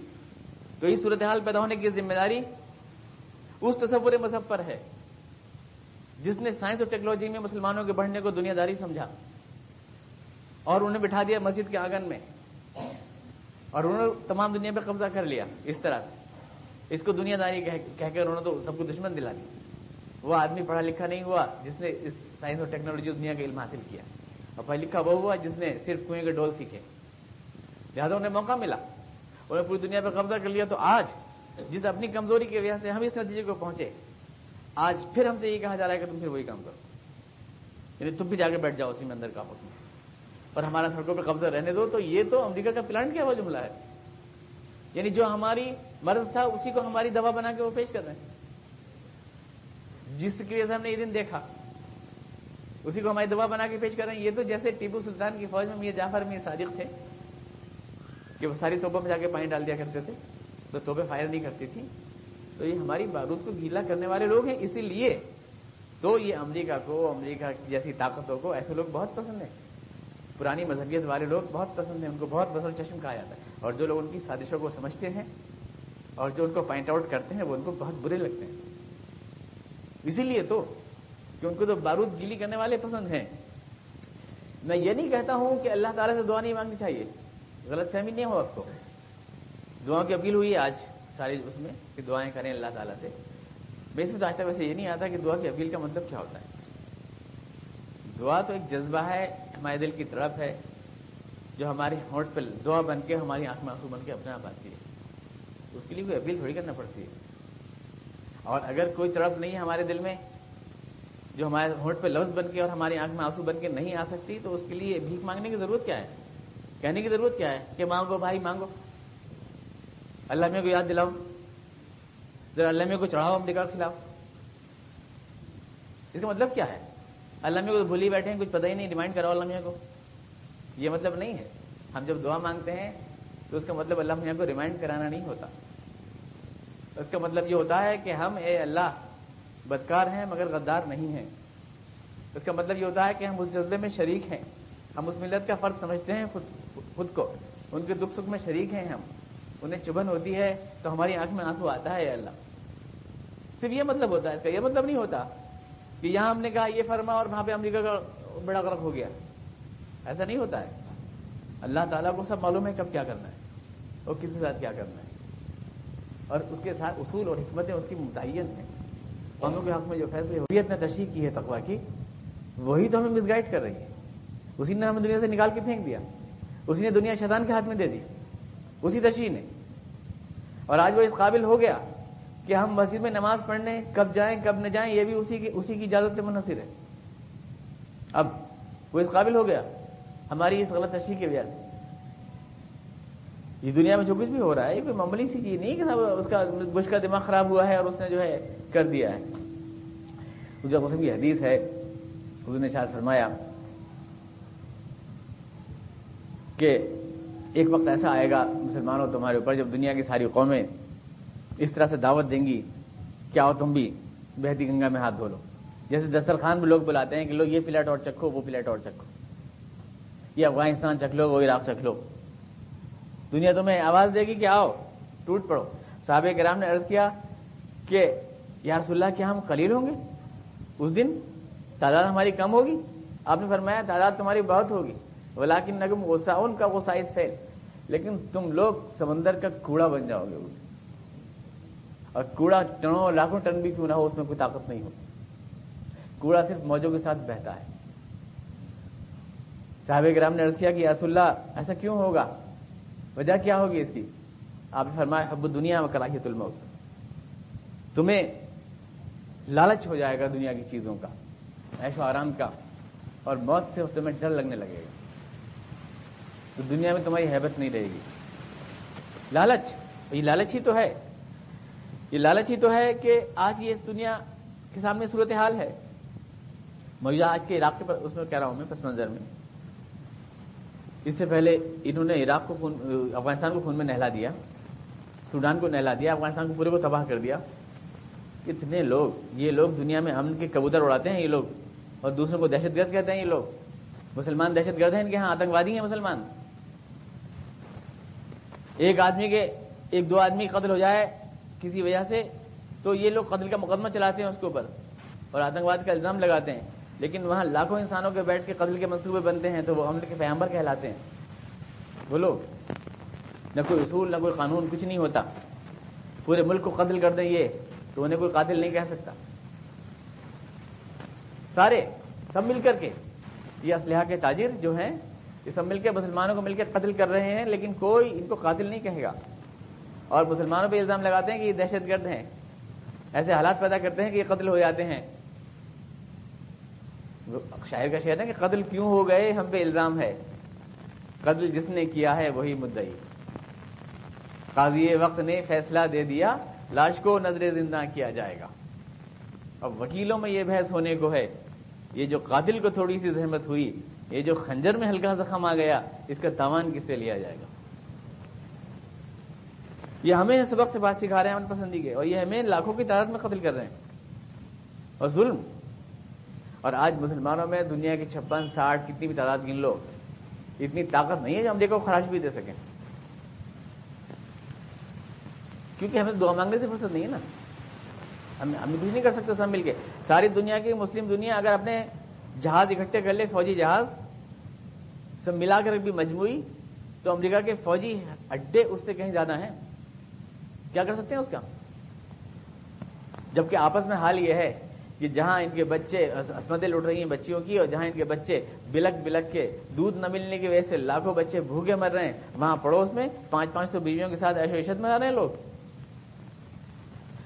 S1: تو اس صورتحال پیدا ہونے کی ذمہ داری اس تصور مذہب پر ہے۔ جس نے سائنس اور ٹیکنالوجی میں مسلمانوں کے بڑھنے کو دنیا داری سمجھا اور انہیں بٹھا دیا مسجد کے آنگن میں اور انہوں نے تمام دنیا پہ قبضہ کر لیا اس طرح سے۔ اس کو دنیا داری کہہ کر انہوں نے تو سب کو دشمن دلا دیا۔ وہ آدمی پڑھا لکھا نہیں ہوا جس نے اس سائنس اور ٹیکنالوجی دنیا کا علم حاصل کیا اور پڑھا لکھا وہ ہوا جس نے صرف کنویں کے ڈول سیکھے لہٰذا انہیں موقع ملا انہوں نے پوری دنیا پہ قبضہ کر لیا تو آج جس اپنی کمزوری کی وجہ سے ہم اس نتیجے کو پہنچے آج پھر ہم سے یہ کہا جا رہا ہے کہ تم پھر وہی کام کرو یعنی تم بھی جا کے بیٹھ جاؤ اسی میں اندر کا حکم اور ہمارا سڑکوں پہ قبضہ رہنے دو تو یہ تو امریکہ کا پلان کیا ہوا جملہ ہے؟ یعنی جو ہماری مرض تھا اسی کو ہماری دوا بنا کے وہ پیش کر رہے ہیں۔ جس کی وجہ سے ہم نے یہ دن دیکھا، اسی کو ہماری دوا بنا کے پیش کر رہے ہیں یہ تو جیسے ٹیپو سلطان کی فوج میں میاں جعفر میں صادق تھے، کہ وہ ساری توپوں میں جا کے پانی ڈال دیا کرتے تھے، تو توپیں فائر نہیں کرتی تھی۔ تو یہ ہماری بارود کو گیلا کرنے والے لوگ ہیں، اسی لیے تو یہ امریکہ کو، امریکہ جیسی طاقتوں کو ایسے لوگ بہت پسند ہیں۔ پرانی مذہبیت والے لوگ بہت پسند ہیں، ان کو بہت پسند چشم کہا جاتا ہے۔ اور جو لوگ ان کی سازشوں کو سمجھتے ہیں اور جو ان کو پوائنٹ آؤٹ کرتے ہیں، وہ ان کو بہت برے لگتے ہیں۔ اسی لیے تو کہ ان کو تو بارود گیلی کرنے والے پسند ہیں۔ میں یہ نہیں کہتا ہوں کہ اللہ تعالیٰ سے دعا نہیں مانگنی چاہیے۔ غلط فہمی نہیں ہو آپ کو۔ دعاؤں کی اپیل ہوئی آج سارے اس میں کہ دعائیں کریں اللہ تعالیٰ سے۔ میں آج تک ویسے یہ نہیں آتا کہ دعا کی اپیل کا مطلب کیا ہوتا ہے۔ دعا تو ایک جذبہ ہے، ہمارے دل کی طرف ہے، جو ہماری ہونٹ پہ دعا بن کے، ہماری آنکھ میں آنسو بن کے اپنے آپ آتی ہے۔ اس کے لیے کوئی اپیل تھوڑی کرنا پڑتی ہے۔ اور اگر کوئی طرف نہیں ہے ہمارے دل میں جو ہمارے ہونٹ پہ لفظ بن کے اور ہماری آنکھ میں آنسو بن کے نہیں آ سکتی، تو اس کے لیے بھیک مانگنے کی ضرورت کیا ہے؟ کہنے کی ضرورت کیا ہے کہ مانگو بھائی، مانگو۔ اللہ میں کو یاد دلاؤ۔ ذرا اللہ میں کو چڑھاؤ ہم نکال کھلاؤ۔ اس کا مطلب کیا ہے؟ اللہ میں کو بھولی بیٹھے ہیں، کچھ پتہ ہی نہیں ریمائنڈ کراؤ اللہ میاں کو۔ یہ مطلب نہیں ہے۔ ہم جب دعا مانگتے ہیں تو اس کا مطلب اللہ میاں کو ریمائنڈ کرانا نہیں ہوتا۔ اس کا مطلب یہ ہوتا ہے کہ ہم اے اللہ بدکار ہیں مگر غدار نہیں ہیں۔ اس کا مطلب یہ ہوتا ہے کہ ہم اس جذبے میں شریک ہیں۔ ہم اس ملت کا فرق سمجھتے ہیں خود خود کو۔ ان کے دکھ سکھ میں شریک ہیں ہم۔ انہیں چبھن ہوتی ہے تو ہماری آنکھ میں آنسو آتا ہے اے اللہ۔ صرف یہ مطلب ہوتا ہے اس کا۔ یہ مطلب نہیں ہوتا کہ یہاں ہم نے کہا یہ فرما اور وہاں پہ امریکہ کا بڑا غرق ہو گیا۔ ایسا نہیں ہوتا ہے۔ اللہ تعالیٰ کو سب معلوم ہے کب کیا کرنا ہے۔ اور کس کے ساتھ کیا کرنا ہے۔ اور اس کے ساتھ اصول اور حکمتیں، اس کی متعین ہیں۔ قوموں کے حق میں جو فیصلے ہوئی نے تشریح کی ہے تقوا کی، وہی تو ہمیں مس گائڈ کر رہی ہے۔ اسی نے ہمیں دنیا سے نکال کے پھینک دیا۔ اسی نے دنیا شیطان کے ہاتھ میں دے دی۔ اسی تشریح نے۔ اور آج وہ اس قابل ہو گیا کہ ہم مسجد میں نماز پڑھنے، کب جائیں، کب نہ جائیں، یہ بھی اسی کی اسی کی اجازت سے منحصر ہے۔ اب وہ اس قابل ہو گیا۔ ہماری اس غلط تشریح کی وجہ سے۔ یہ دنیا میں جو کچھ بھی ہو رہا ہے، یہ کوئی معمولی سی چیز نہیں کہ اس کا بش کا دماغ خراب ہوا ہے اور اس نے جو ہے کر دیا ہے۔ جو قسم کی حدیث ہے، حضور نے شاید فرمایا کہ ایک وقت ایسا آئے گا، مسلمانوں تمہارے اوپر جب دنیا کی ساری قومیں اس طرح سے دعوت دیں گی کیا ہو تم بھی بہتی گنگا میں ہاتھ دھو لو۔ جیسے دسترخوان میں لوگ بلاتے ہیں کہ لوگ یہ پلیٹ اور چکھو، وہ پلیٹ اور چکھو۔ یہ افغانستان چکھ لو، وہ عراق چکھ لو۔ دنیا تمہیں آواز دے گی کہ آؤ، ٹوٹ پڑو۔ صحابہ کرام نے عرض کیا کہ یا رسول اللہ، کیا ہم قلیل ہوں گے؟ اس دن تعداد ہماری کم ہوگی؟ آپ نے فرمایا تعداد تمہاری بہت ہوگی ولاکن نگم غصہ ان کا وہ سائز ہے لیکن تم لوگ سمندر کا کوڑا بن جاؤ گے۔ اور کوڑا ٹنوں لاکھوں ٹن بھی کیوں نہ ہو، اس میں کوئی طاقت نہیں ہوتی کوڑا صرف موجوں کے ساتھ بہتا ہے۔ صاحب گرام نے عرض کیا کہ رسول اللہ، ایسا کیوں ہوگا؟ وجہ کیا ہوگی اس کی؟ آپ نے فرمایا حب دنیا میں کراہیت الموت۔ تمہیں لالچ ہو جائے گا دنیا کی چیزوں کا ایش و آرام کا، اور موت سے تمہیں ڈر لگنے لگے گا۔ تو دنیا میں تمہاری حیبت نہیں رہے گی۔ لالچ، یہ لالچ ہی تو ہے۔ یہ لالچ ہی تو ہے کہ آج یہ اس دنیا کے سامنے صورت حال ہے۔ موجودہ آج کے علاقے پر، اس میں کہہ رہا ہوں میں پس منظر میں۔ اس سے پہلے انہوں نے عراق کو خون افغانستان کو خون میں نہلا دیا، سوڈان کو نہلا دیا، افغانستان کو پورے کو تباہ کر دیا۔ اتنے لوگ، یہ لوگ دنیا میں امن کے کبوتر اڑاتے ہیں، یہ لوگ۔ اور دوسروں کو دہشت گرد کہتے ہیں، یہ لوگ۔ مسلمان دہشت گرد ہیں ان کے ہاں آتنکوادی ہیں مسلمان۔ ایک آدمی کے ایک دو آدمی قتل ہو جائے کسی وجہ سے، تو یہ لوگ قتل کا مقدمہ چلاتے ہیں اس کے اوپر اور آتنکواد کا الزام لگاتے ہیں۔ لیکن وہاں لاکھوں انسانوں کے بیٹھ کے قتل کے منصوبے بنتے ہیں تو وہ امن کے پیامبر کہلاتے ہیں۔ وہ لوگ، نہ کوئی اصول، نہ کوئی قانون، کچھ نہیں ہوتا۔ پورے ملک کو قتل کر دیں یہ تو انہیں کوئی قاتل نہیں کہہ سکتا۔ سارے سب مل کر کے، یہ اسلحہ کے تاجر جو ہیں، یہ سب مل کے مسلمانوں کو مل کے قتل کر رہے ہیں، لیکن کوئی ان کو قاتل نہیں کہے گا۔ اور مسلمانوں پہ الزام لگاتے ہیں کہ یہ دہشت گرد ہیں۔ ایسے حالات پیدا کرتے ہیں کہ یہ قتل ہو جاتے ہیں۔ شاعر کا شعر ہے کہ قتل کیوں ہو گئے ہم پہ الزام ہے۔ قتل جس نے کیا ہے وہی مدعی۔ قاضی وقت نے فیصلہ دے دیا، لاش کو نظر زندہ کیا جائے گا۔ اب وکیلوں میں یہ بحث ہونے کو ہے۔ یہ جو قاتل کو تھوڑی سی زحمت ہوئی، یہ جو خنجر میں ہلکا زخم آ گیا، اس کا تاوان کس سے لیا جائے گا؟ یہ ہمیں سبق سے بات سکھا رہے ہیں من پسندی کے۔ اور یہ ہمیں لاکھوں کی تعداد میں قتل کر رہے ہیں۔ اور ظلم اور آج مسلمانوں میں دنیا کی چھپن ساٹھ کتنی بھی تعداد گن لو، اتنی طاقت نہیں ہے جو ہم دیکھو خراش بھی دے سکیں۔ کیونکہ ہمیں دعا مانگنے سے فرصت نہیں ہے نا۔ ہم ہم کچھ نہیں کر سکتے سب مل کے۔ ساری دنیا کی مسلم دنیا اگر اپنے جہاز اکٹھے کر لے، فوجی جہاز، سب ملا کر بھی مجموعی، تو امریکہ کے فوجی اڈے اس سے کہیں زیادہ ہیں۔ کیا کر سکتے ہیں اس کا؟ جبکہ آپس میں حال یہ ہے کہ جہاں ان کے بچے عصمتیں لوٹ رہی ہیں بچیوں کی اور جہاں ان کے بچے بلک بلک کے دودھ نہ ملنے کی وجہ سے لاکھوں بچے بھوکے مر رہے ہیں، وہاں پڑوس میں پانچ پانچ سو بیویوں کے ساتھ ایشو عشت میں آ رہے ہیں لوگ۔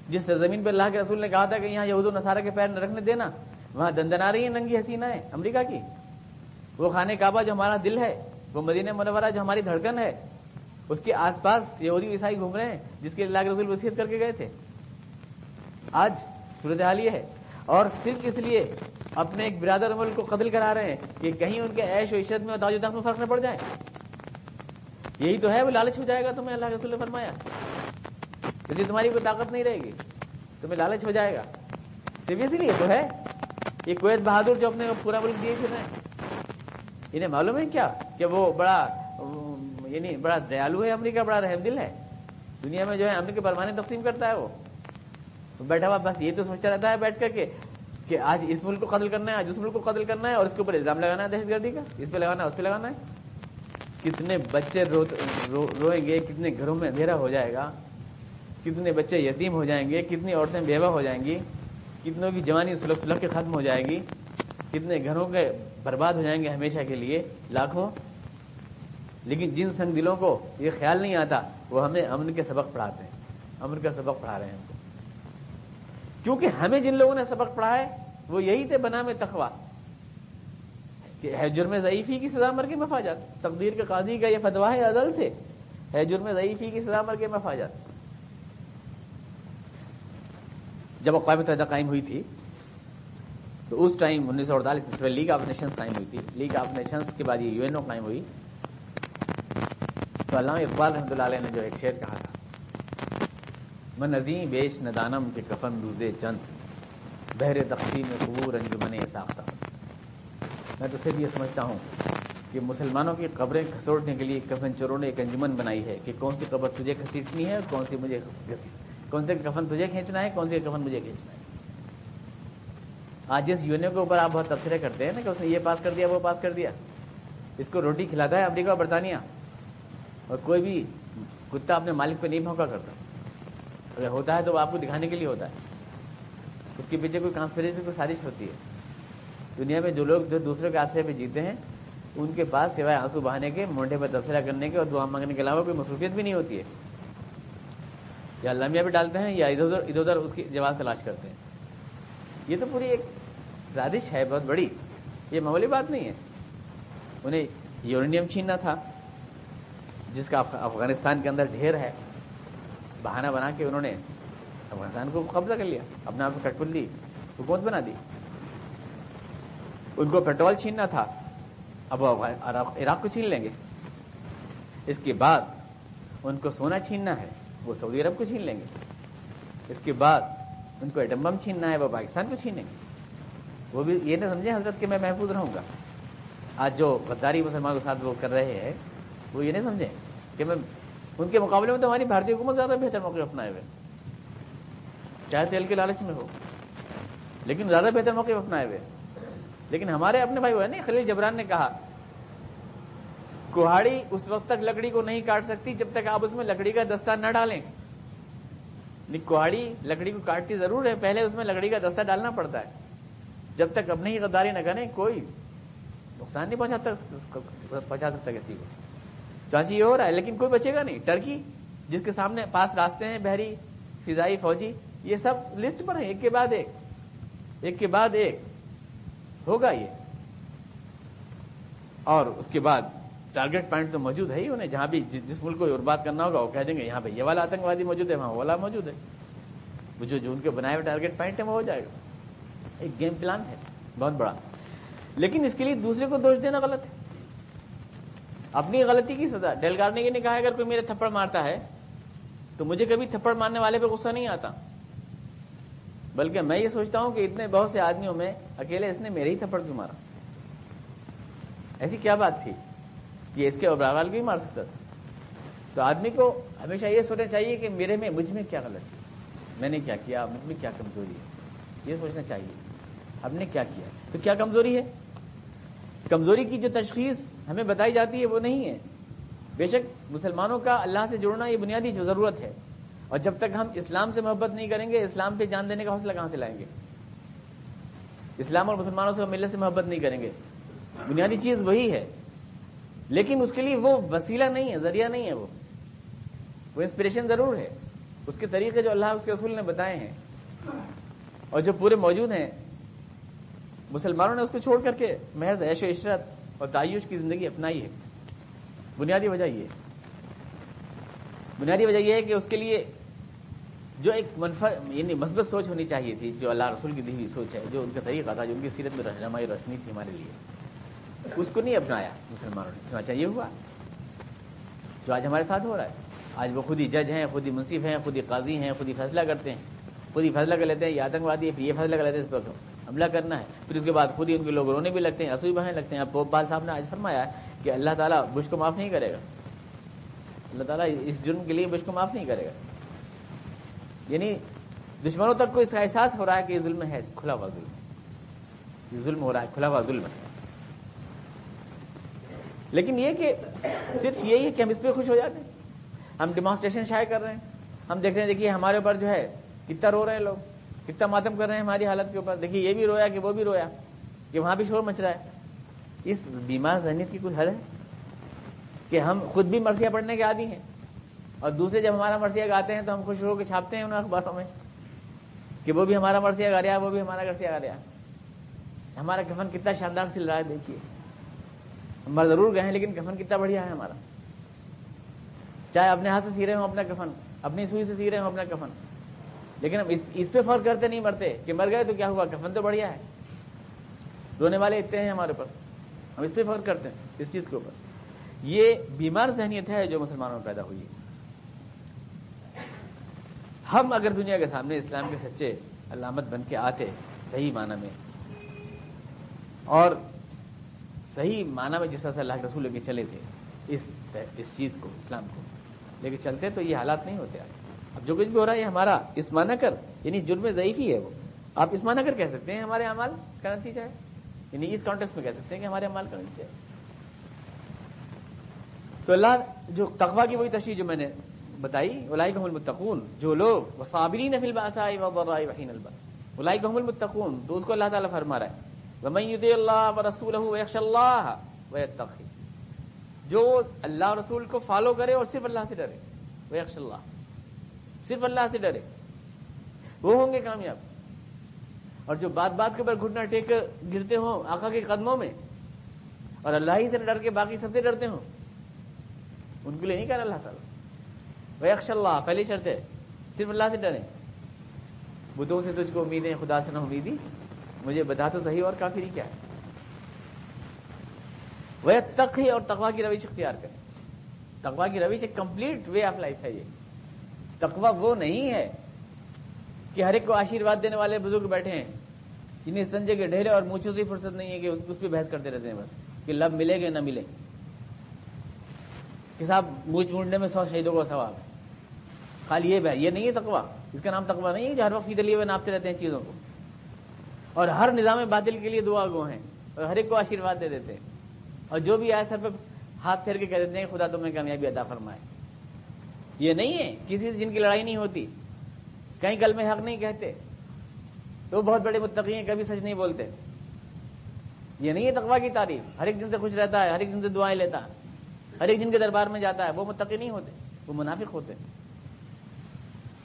S1: جس زمین پہ اللہ کے رسول نے کہا تھا کہ یہاں یہود و نصارہ کے پیر نہ رکھنے دینا، وہاں دندن آ رہی ہیں، ننگی حسینہ ہے امریکہ کی۔ وہ خانے کعبہ جو ہمارا دل ہے، وہ مدینہ منورہ جو ہماری دھڑکن ہے، اس کے آس پاس یہودی عیسائی گھوم رہے ہیں، جس کے اللہ کے رسول وصیت کر کے گئے تھے۔ آج صورت حال یہ ہے اور صرف اس لیے اپنے ایک برادر ملک کو قتل کرا رہے ہیں کہ کہیں ان کے عیش و عشت میں اور تاج میں فرق نہ پڑ جائے۔ یہی تو ہے، وہ لالچ ہو جائے گا تمہیں اللہ کے رسول نے فرمایا۔ کیونکہ تمہاری کوئی طاقت نہیں رہے گی، تمہیں لالچ ہو جائے گا۔ صرف اسی لیے تو ہے یہ کویت بہادر جو اپنے پورا ملک دیے پھر انہیں معلوم ہے کیا کہ وہ بڑا یعنی بڑا دیالو ہے امریکہ، بڑا رحم دل ہے۔ دنیا میں جو ہے امریکہ پروانے تقسیم کرتا ہے وہ۔ بیٹھا ہوا بس یہ تو سوچتا رہتا ہے بیٹھ کر کے کہ آج اس ملک کو قتل کرنا ہے، آج اس ملک کو قتل کرنا ہے اور اس کے اوپر الزام لگانا ہے دہشت گردی کا؟ اس پہ لگانا ہے، اس پہ لگانا ہے؟ کتنے بچے رو رو روئیں گے، کتنے گھروں میں اندھیرا ہو جائے گا؟ کتنے بچے یتیم ہو جائیں گے، کتنی عورتیں بیوہ ہو جائیں گی؟ کتنوں کی جوانی سلک سلک کے ختم ہو جائے گی؟ کتنے گھروں کے برباد ہو جائیں گے ہمیشہ کے لیے؟ لاکھوں؟ لیکن جن سنگ دلوں کو یہ خیال نہیں آتا، وہ ہمیں امن کے سبق پڑھاتے ہیں۔ امن کا سبق پڑھا رہے ہیں۔ ہم کو کیونکہ ہمیں جن لوگوں نے سبق پڑھا ہے، وہ یہی تھے بنا میں تخوا کہ ہے جرم ضعیفی کی سزا مر کے مفاجات تقدیر کے قاضی کا یہ فتوا ہے عدل سے، ہے جرم ضعیفی کی سزا مر کے مفاجات جب اقوام متحدہ قائم ہوئی تھی، تو اس ٹائم انیس سو اڑتالیس میں، لیگ آف نیشنز قائم ہوئی تھی۔ لیگ آف نیشنز کے بعد یہ یو این او قائم ہوئی۔ تو علامہ اقبال رحمۃ اللہ علیہ نے جو ایک شعر کہا تھا من نظیم بیش ندانم کے کفن روزے چند بحر تقسیم قبور انجمن ساختہ۔ میں تو صرف یہ سمجھتا ہوں کہ مسلمانوں کی قبریں کھسوڑنے کے لیے کفن چوروں نے ایک انجمن بنائی ہے کہ کون سی قبر تجھے کھسیٹنی ہے، کون سی مجھے کون سے کفن تجھے کھینچنا ہے، کون سی کفن مجھے کھینچنا ہے۔ آج جس یونیو کے اوپر آپ بہت تبصرے کرتے ہیں نا کہ اس نے یہ پاس کر دیا، وہ پاس کر دیا۔ اس کو روٹی کھلاتا ہے امریکہ اور برطانیہ۔ اور کوئی بھی کتا اپنے مالک پہ نہیں بھونکا کرتا۔ اگر ہوتا ہے تو وہ آپ کو دکھانے کے لیے ہوتا ہے۔ اس کے پیچھے کوئی کانسپریسی کوئی سازش ہوتی ہے۔ دنیا میں جو لوگ جو دوسرے کے آسرے پہ جیتے ہیں، ان کے پاس سوائے آنسو بہانے کے، مونڈے پہ تبصرہ کرنے کے اور دعا مانگنے کے علاوہ کوئی مصروفیت بھی نہیں ہوتی ہے۔ یا لمیا بھی ڈالتے ہیں یا ادھر ادھر ادھر ادھر اس کی جواب تلاش کرتے ہیں۔ یہ تو پوری ایک سازش ہے، بہت بڑی۔ یہ معمولی بات نہیں ہے۔ انہیں یورینیم چھیننا تھا، جس کا افغانستان کے اندر ڈھیر ہے۔ بہانہ بنا کے انہوں نے افغانستان کو قبضہ کر لیا، اپنے آپ کو کٹپل دی حکومت بنا دی۔ ان کو پیٹرول چھیننا تھا، اب عراق کو چھین لیں گے۔ اس کے بعد ان کو سونا چھیننا ہے، وہ سعودی عرب کو چھین لیں گے۔ اس کے بعد ان کو ایٹم بم چھیننا ہے، وہ پاکستان کو چھینیں گے۔ وہ بھی یہ نہ سمجھے حضرت کہ میں محفوظ رہوں گا۔ آج جو غداری مسلمان کے ساتھ وہ کر رہے ہیں، وہ یہ نہیں سمجھیں کہ میں ان کے مقابلے میں تو ہماری بھارتی حکومت زیادہ بہتر موقع اپنائے ہوئے چاہے تیل کے لالچ میں ہو، لیکن زیادہ بہتر موقع اپنائے ہوئے لیکن ہمارے اپنے بھائی ہوئے نہیں خلیل جبران نے کہا کوہاڑی اس وقت تک لکڑی کو نہیں کاٹ سکتی جب تک آپ اس میں لکڑی کا دستہ نہ ڈالیں۔ یعنی کوہاڑی لکڑی کو کاٹتی ضرور ہے، پہلے اس میں لکڑی کا دستہ ڈالنا پڑتا ہے۔ جب تک اپنے ہی غداری نہ کریں، کوئی نقصان نہیں پہنچاتا، پہنچا سکتا کسی کو۔ چانچی یہ ہو رہا ہے، لیکن کوئی بچے گا نہیں۔ ٹرکی، جس کے سامنے پاس راستے ہیں، بحری، فضائی، فوجی، یہ سب لسٹ پر ہیں، ایک کے بعد ایک۔ ایک کے بعد ایک۔ ہوگا یہ۔ اور اس کے بعد ٹارگیٹ پوائنٹ تو موجود ہے ہی انہیں، جہاں بھی جس ملک کو بات کرنا ہوگا، وہ کہہ دیں گے، یہاں پہ یہ والا آتنکوادی موجود ہے، وہاں والا موجود ہے۔ وہ جو ان کے بنائے ہوئے ٹارگیٹ پوائنٹ ہے وہ ہو جائے گا۔ ایک گیم پلان ہے، بہت بڑا۔ لیکن اس کے لیے دوسرے کو دوش دینا غلط ہے۔ اپنی غلطی کی سزا۔ ڈیل گارنے نے کہا اگر کوئی میرے تھپڑ مارتا ہے، تو مجھے کبھی تھپڑ مارنے والے پہ غصہ نہیں آتا۔ بلکہ میں یہ سوچتا ہوں کہ اتنے بہت سے آدمیوں میں اکیلے اس نے میرے ہی تھپڑ کیوں مارا؟ ایسی کیا بات تھی کہ اس کے ابراوال بھی مار سکتا تھا؟ تو آدمی کو ہمیشہ یہ سوچنا چاہیے کہ میرے میں، مجھ میں کیا غلط ہے؟ میں نے کیا کیا؟ مجھ میں کیا کمزوری ہے؟ یہ سوچنا چاہیے۔ ہم نے کیا کیا؟ تو کیا کمزوری ہے؟ کمزوری کی جو تشخیص ہمیں بتائی جاتی ہے وہ نہیں ہے۔ بے شک مسلمانوں کا اللہ سے جڑنا یہ بنیادی جو ضرورت ہے۔ اور جب تک ہم اسلام سے محبت نہیں کریں گے، اسلام پہ جان دینے کا حوصلہ کہاں سے لائیں گے؟ اسلام اور مسلمانوں سے ملنے سے محبت نہیں کریں گے۔ بنیادی چیز وہی ہے۔ لیکن اس کے لیے وہ وسیلہ نہیں ہے، ذریعہ نہیں ہے وہ۔ وہ انسپریشن ضرور ہے۔ اس کے طریقے جو اللہ اس کے رسول نے بتائے ہیں۔ اور جو پورے موجود ہیں۔ مسلمانوں نے اس کو چھوڑ کر کے محض عیش و عشرت اور تعیش کی زندگی اپنائی ہے۔ بنیادی وجہ یہ بنیادی وجہ یہ ہے کہ اس کے لیے جو ایک منفع یعنی مثبت سوچ ہونی چاہیے تھی، جو اللہ رسول کی دی ہوئی سوچ ہے، جو ان کا طریقہ تھا، جو ان کی سیرت میں رہنمائی روشنی تھی ہمارے لیے، اس کو نہیں اپنایا مسلمانوں نے۔ اچھا یہ ہوا جو آج ہمارے ساتھ ہو رہا ہے۔ آج وہ خود ہی جج ہیں، خود ہی منصف ہیں، خود ہی قاضی ہیں، خود ہی فیصلہ کرتے ہیں۔ خود ہی فیصلہ کر لیتے ہیں، یہ آتنکوادی ہے، پھر یہ فیصلہ کر لیتے ہیں، اس پر حملہ کرنا ہے۔ پھر اس کے بعد خود ہی ان کے لوگ رونے بھی لگتے ہیں اصوئی بہنے لگتے ہیں۔ اب پوپ بال صاحب نے آج فرمایا کہ اللہ تعالیٰ بش کو معاف نہیں کرے گا۔ اللہ تعالیٰ اس جرم کے لیے بش کو معاف نہیں کرے گا۔ یعنی دشمنوں تک کو اس کا احساس ہو رہا ہے کہ یہ ظلم ہے کھلا ہوا ظلم۔ ہے یہ ظلم ہو رہا ہے، کھلا ہوا ظلم ہے۔ لیکن یہ کہ صرف یہی ہے کہ ہم اس پہ خوش ہو جاتے ہیں۔ ہم ڈیمانسٹریشن شائع کر رہے ہیں۔ ہم دیکھ رہے ہیں، دیکھیے ہمارے اوپر جو ہے، کتنا رو رہے ہیں لوگ۔ کتنا ماتم کر رہے ہیں ہماری حالت کے اوپر۔ دیکھیے، یہ بھی رویا کہ وہ بھی رویا کہ وہاں بھی شور مچ رہا ہے۔ اس بیمار ذہنیت کی کوئی حل ہے؟ کہ ہم خود بھی مرثیہ پڑھنے کے عادی ہیں اور دوسرے جب ہمارا مرثیہ گاتے ہیں تو ہم خوش ہو کے چھاپتے ہیں ان اخباروں میں کہ وہ بھی ہمارا مرثیہ گا رہا وہ بھی ہمارا مرثیہ گا رہا ہمارا کفن کتنا شاندار سل رہا ہے، دیکھیے۔ ہم ضرور گئے ہیں، لیکن کفن کتنا بڑھیا ہے ہمارا۔ چاہے اپنے ہاتھ سے سی رہے ہوں، اپنا کفن، اپنی سوئی سے سی رہے ہوں، اپنا کفن۔ لیکن ہم اس پہ فرق کرتے نہیں مرتے کہ مر گئے تو کیا ہوا؟ کفن تو بڑھیا ہے۔ رونے والے اتنے ہیں ہمارے اوپر۔ ہم اس پہ فرق کرتے ہیں، اس چیز کے اوپر۔ یہ بیمار ذہنیت ہے جو مسلمانوں میں پیدا ہوئی ہے۔ ہم اگر دنیا کے سامنے اسلام کے سچے علامت بن کے آتے صحیح معنی میں، اور صحیح معنی میں جس طرح سے اللہ کے رسول لے کے چلے تھے، اس اس چیز کو، اسلام کو لے کے چلتے تو یہ حالات نہیں ہوتے اب جو کچھ بھی ہو رہا ہے ہمارا اس معنی کر یعنی جرم ضعیفی ہے وہ۔ آپ اس معنی کر کہہ سکتے ہیں ہمارے امال کا نتیجہ ہے۔ یعنی اس کانٹیکس میں کہہ سکتے ہیں کہ ہمارے امال کا نتیجہ ہے۔ تو اللہ جو تقوا کی وہی تشریح جو میں نے بتائی الائی کحم المتقون، جو لوگ وہ صابری نفل باسائی وحین البا الائی کحم المتقون، تو اس کو اللہ تعالیٰ فرما رہا ہے۔ ومن اللہ و رسول اللہ ويتقي جو اللہ رسول کو فالو کرے اور صرف اللہ سے ڈرے۔ وہ یکش اللہ صرف اللہ سے ڈرے۔ وہ ہوں گے کامیاب۔ اور جو بات بات کے اوپر گھٹنا ٹیک گرتے ہوں آقا کے قدموں میں، اور اللہ ہی سے ڈر کے باقی سب سے ڈرتے ہوں، ان کے لیے نہیں کہہ رہا اللہ تعالیٰ۔ وہ یکش اللہ پہلی شرط ہے، صرف اللہ سے ڈرے بدھوں سے تجھ کو امیدیں، خدا سے نہ امیدی۔ مجھے بتا تو صحیح اور کافی کیا۔ ہے وہ تک اور تقوا کی روش اختیار کرے تقوا کی روش ایک کمپلیٹ وے آف لائف ہے یہ۔ تقوا وہ نہیں ہے کہ ہر ایک کو آشیرواد دینے والے بزرگ بیٹھے ہیں، جنہیں سنجے کے ڈھیرے اور مونچھوں سے فرصت نہیں ہے کہ اس پہ بحث کرتے رہتے ہیں بس، کہ لب ملے گا نہ ملے۔ کہ صاحب، مونچھ مونڈنے میں سو شہیدوں کا سوال ہے۔ خالی یہ یہ نہیں ہے تقوا اس کا نام تقوا نہیں ہے جو ہر وقت لیے ہوئے ناپتے رہتے ہیں چیزوں کو۔ اور ہر نظام باطل کے لیے دعا گو ہیں اور ہر ایک کو آشیرواد دے دیتے ہیں۔ اور جو بھی آئے سر پہ ہاتھ پھیر کے کہہ دیتے ہیں، خدا تمہیں کامیابی عطا فرمائے۔ یہ نہیں ہے کسی سے جن کی لڑائی نہیں ہوتی۔ کہیں کل میں حق نہیں کہتے۔ تو بہت بڑے متقی ہیں، کبھی سچ نہیں بولتے۔ یہ نہیں ہے تقوا کی تعریف۔ ہر ایک دن سے خوش رہتا ہے، ہر ایک دن سے دعائیں لیتا ہے۔ ہر ایک دن کے دربار میں جاتا ہے۔ وہ متقی نہیں ہوتے، وہ منافق ہوتے۔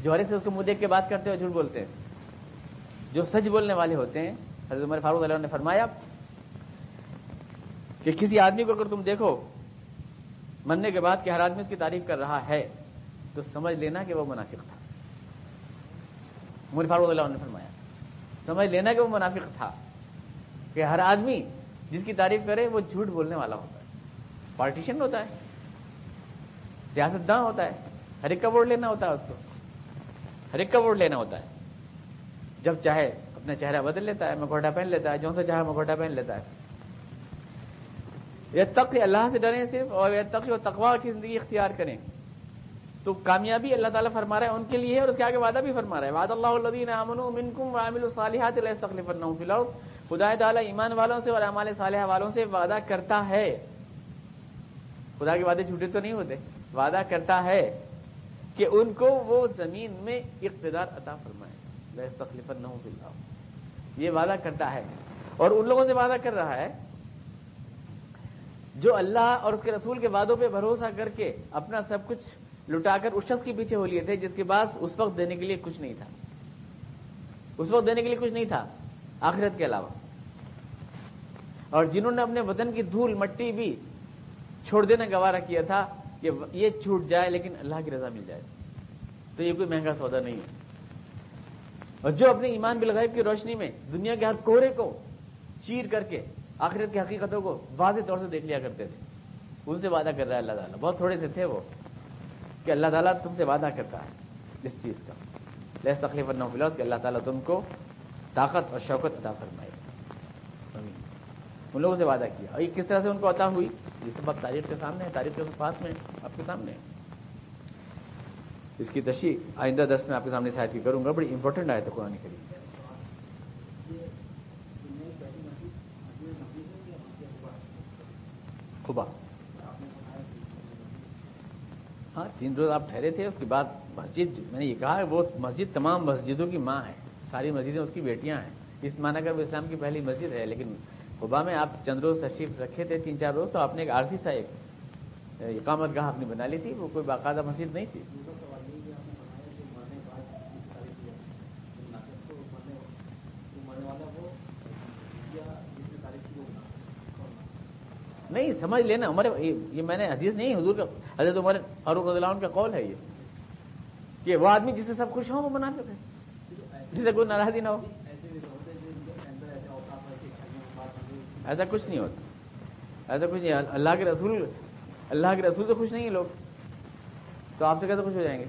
S1: جو ہر ایک سے اس کو منہ دیکھ کے بات کرتے ہیں جھوٹ بولتے ہیں۔ جو سچ بولنے والے ہوتے ہیں، حضرت عمر فاروق علیہ نے فرمایا کہ کسی آدمی کو اگر تم دیکھو مرنے کے بعد کہ ہر آدمی اس کی تعریف کر رہا ہے تو سمجھ لینا کہ وہ منافق تھا۔ عمر فاروق اللہ نے فرمایا، سمجھ لینا کہ وہ منافق تھا۔ کہ ہر آدمی جس کی تعریف کرے وہ جھوٹ بولنے والا ہوتا ہے۔ پارٹیشن ہوتا ہے سیاست داں ہوتا ہے، ہر ایک کا ووٹ لینا ہوتا ہے اس کو۔ ہر ایک کا ووٹ لینا ہوتا ہے۔ جب چاہے اپنا چہرہ بدل لیتا ہے، مکوٹا پہن لیتا ہے، جو سے چاہے مکوٹا پہن لیتا ہے۔ یہ تق اللہ سے ڈریں صرف اور یہ تق و تقوا کی زندگی اختیار کریں۔ تو کامیابی اللہ تعالیٰ فرما رہا ہے ان کے لیے اور اس کے آگے وعدہ بھی فرما رہا ہے۔ وعد اللہ الدین امن منکم وعمل الصالحات لا يستخلفنهم في الارض۔ خدا تعالیٰ ایمان والوں سے اور اعمال صالحہ والوں سے وعدہ کرتا ہے۔ خدا کے وعدے جھوٹے تو نہیں ہوتے۔ وعدہ کرتا ہے کہ ان کو وہ زمین میں اقتدار عطا فرمائے۔ تکلیف نہ یہ وعدہ کرتا ہے۔ اور ان لوگوں سے وعدہ کر رہا ہے جو اللہ اور اس کے رسول کے وعدوں پہ بھروسہ کر کے اپنا سب کچھ لٹا کر اس شخص کے پیچھے ہو لیے تھے جس کے پاس اس وقت دینے کے لیے کچھ نہیں تھا۔ اس وقت دینے کے لیے کچھ نہیں تھا، آخرت کے علاوہ۔ اور جنہوں نے اپنے وطن کی دھول مٹی بھی چھوڑ دینا گوارا کیا تھا کہ یہ چھوٹ جائے لیکن اللہ کی رضا مل جائے۔ تو یہ کوئی مہنگا سودا نہیں ہے۔ اور جو اپنے ایمان بالغیب کی روشنی میں دنیا کے ہر کوہرے کو چیر کر کے آخرت کی حقیقتوں کو واضح طور سے دیکھ لیا کرتے تھے، ان سے وعدہ کر رہا ہے اللہ تعالیٰ۔ بہت تھوڑے سے تھے وہ۔ کہ اللہ تعالیٰ تم سے وعدہ کرتا ہے اس چیز کا۔ لہس تکلیف نہ فلو کہ اللہ تعالیٰ تم کو طاقت اور شوقت عطا فرمائے۔ ان لوگوں سے وعدہ کیا۔ اور یہ کس طرح سے ان کو عطا ہوئی؟ یہ سب اب تاریخ کے سامنے ہے تاریخ کے پاس میں آپ کے سامنے اس کی تشریح آئندہ دس میں آپ کے سامنے شاید کی کروں گا، بڑی امپورٹنٹ آئے تو قرآن کریم خبا ہاں تین روز آپ ٹھہرے تھے، اس کے بعد مسجد، میں نے یہ کہا وہ مسجد تمام مسجدوں کی ماں ہے، ساری مسجدیں اس کی بیٹیاں ہیں۔ اس معنی کر وہ اسلام کی پہلی مسجد ہے، لیکن خبا میں آپ چند روز تشریف رکھے تھے، تین چار روز، تو آپ نے ایک عارضی سا ایک، اقامت گاہ آپ نے بنا لی تھی، وہ کوئی باقاعدہ مسجد نہیں تھی۔ نہیں، سمجھ لینا عمر یہ میں نے حدیث نہیں حضور کا حضرت عمر فاروق رضی اللہ عنہ کا قول ہے یہ۔ کہ وہ آدمی جس سے سب خوش ہوں، وہ بنا لیتے جسے کوئی ناراضی نہ ہو۔ ایسا کچھ نہیں ہوتا۔ ایسا کچھ نہیں، اللہ کے رسول اللہ کے رسول سے خوش نہیں ہیں لوگ۔ تو آپ سے کیسے خوش ہو جائیں گے؟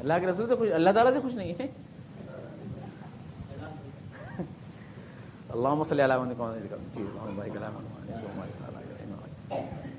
S1: اللہ کے رسول سے خوش اللہ تعالیٰ سے خوش نہیں ہے اللہ مسلم اللہ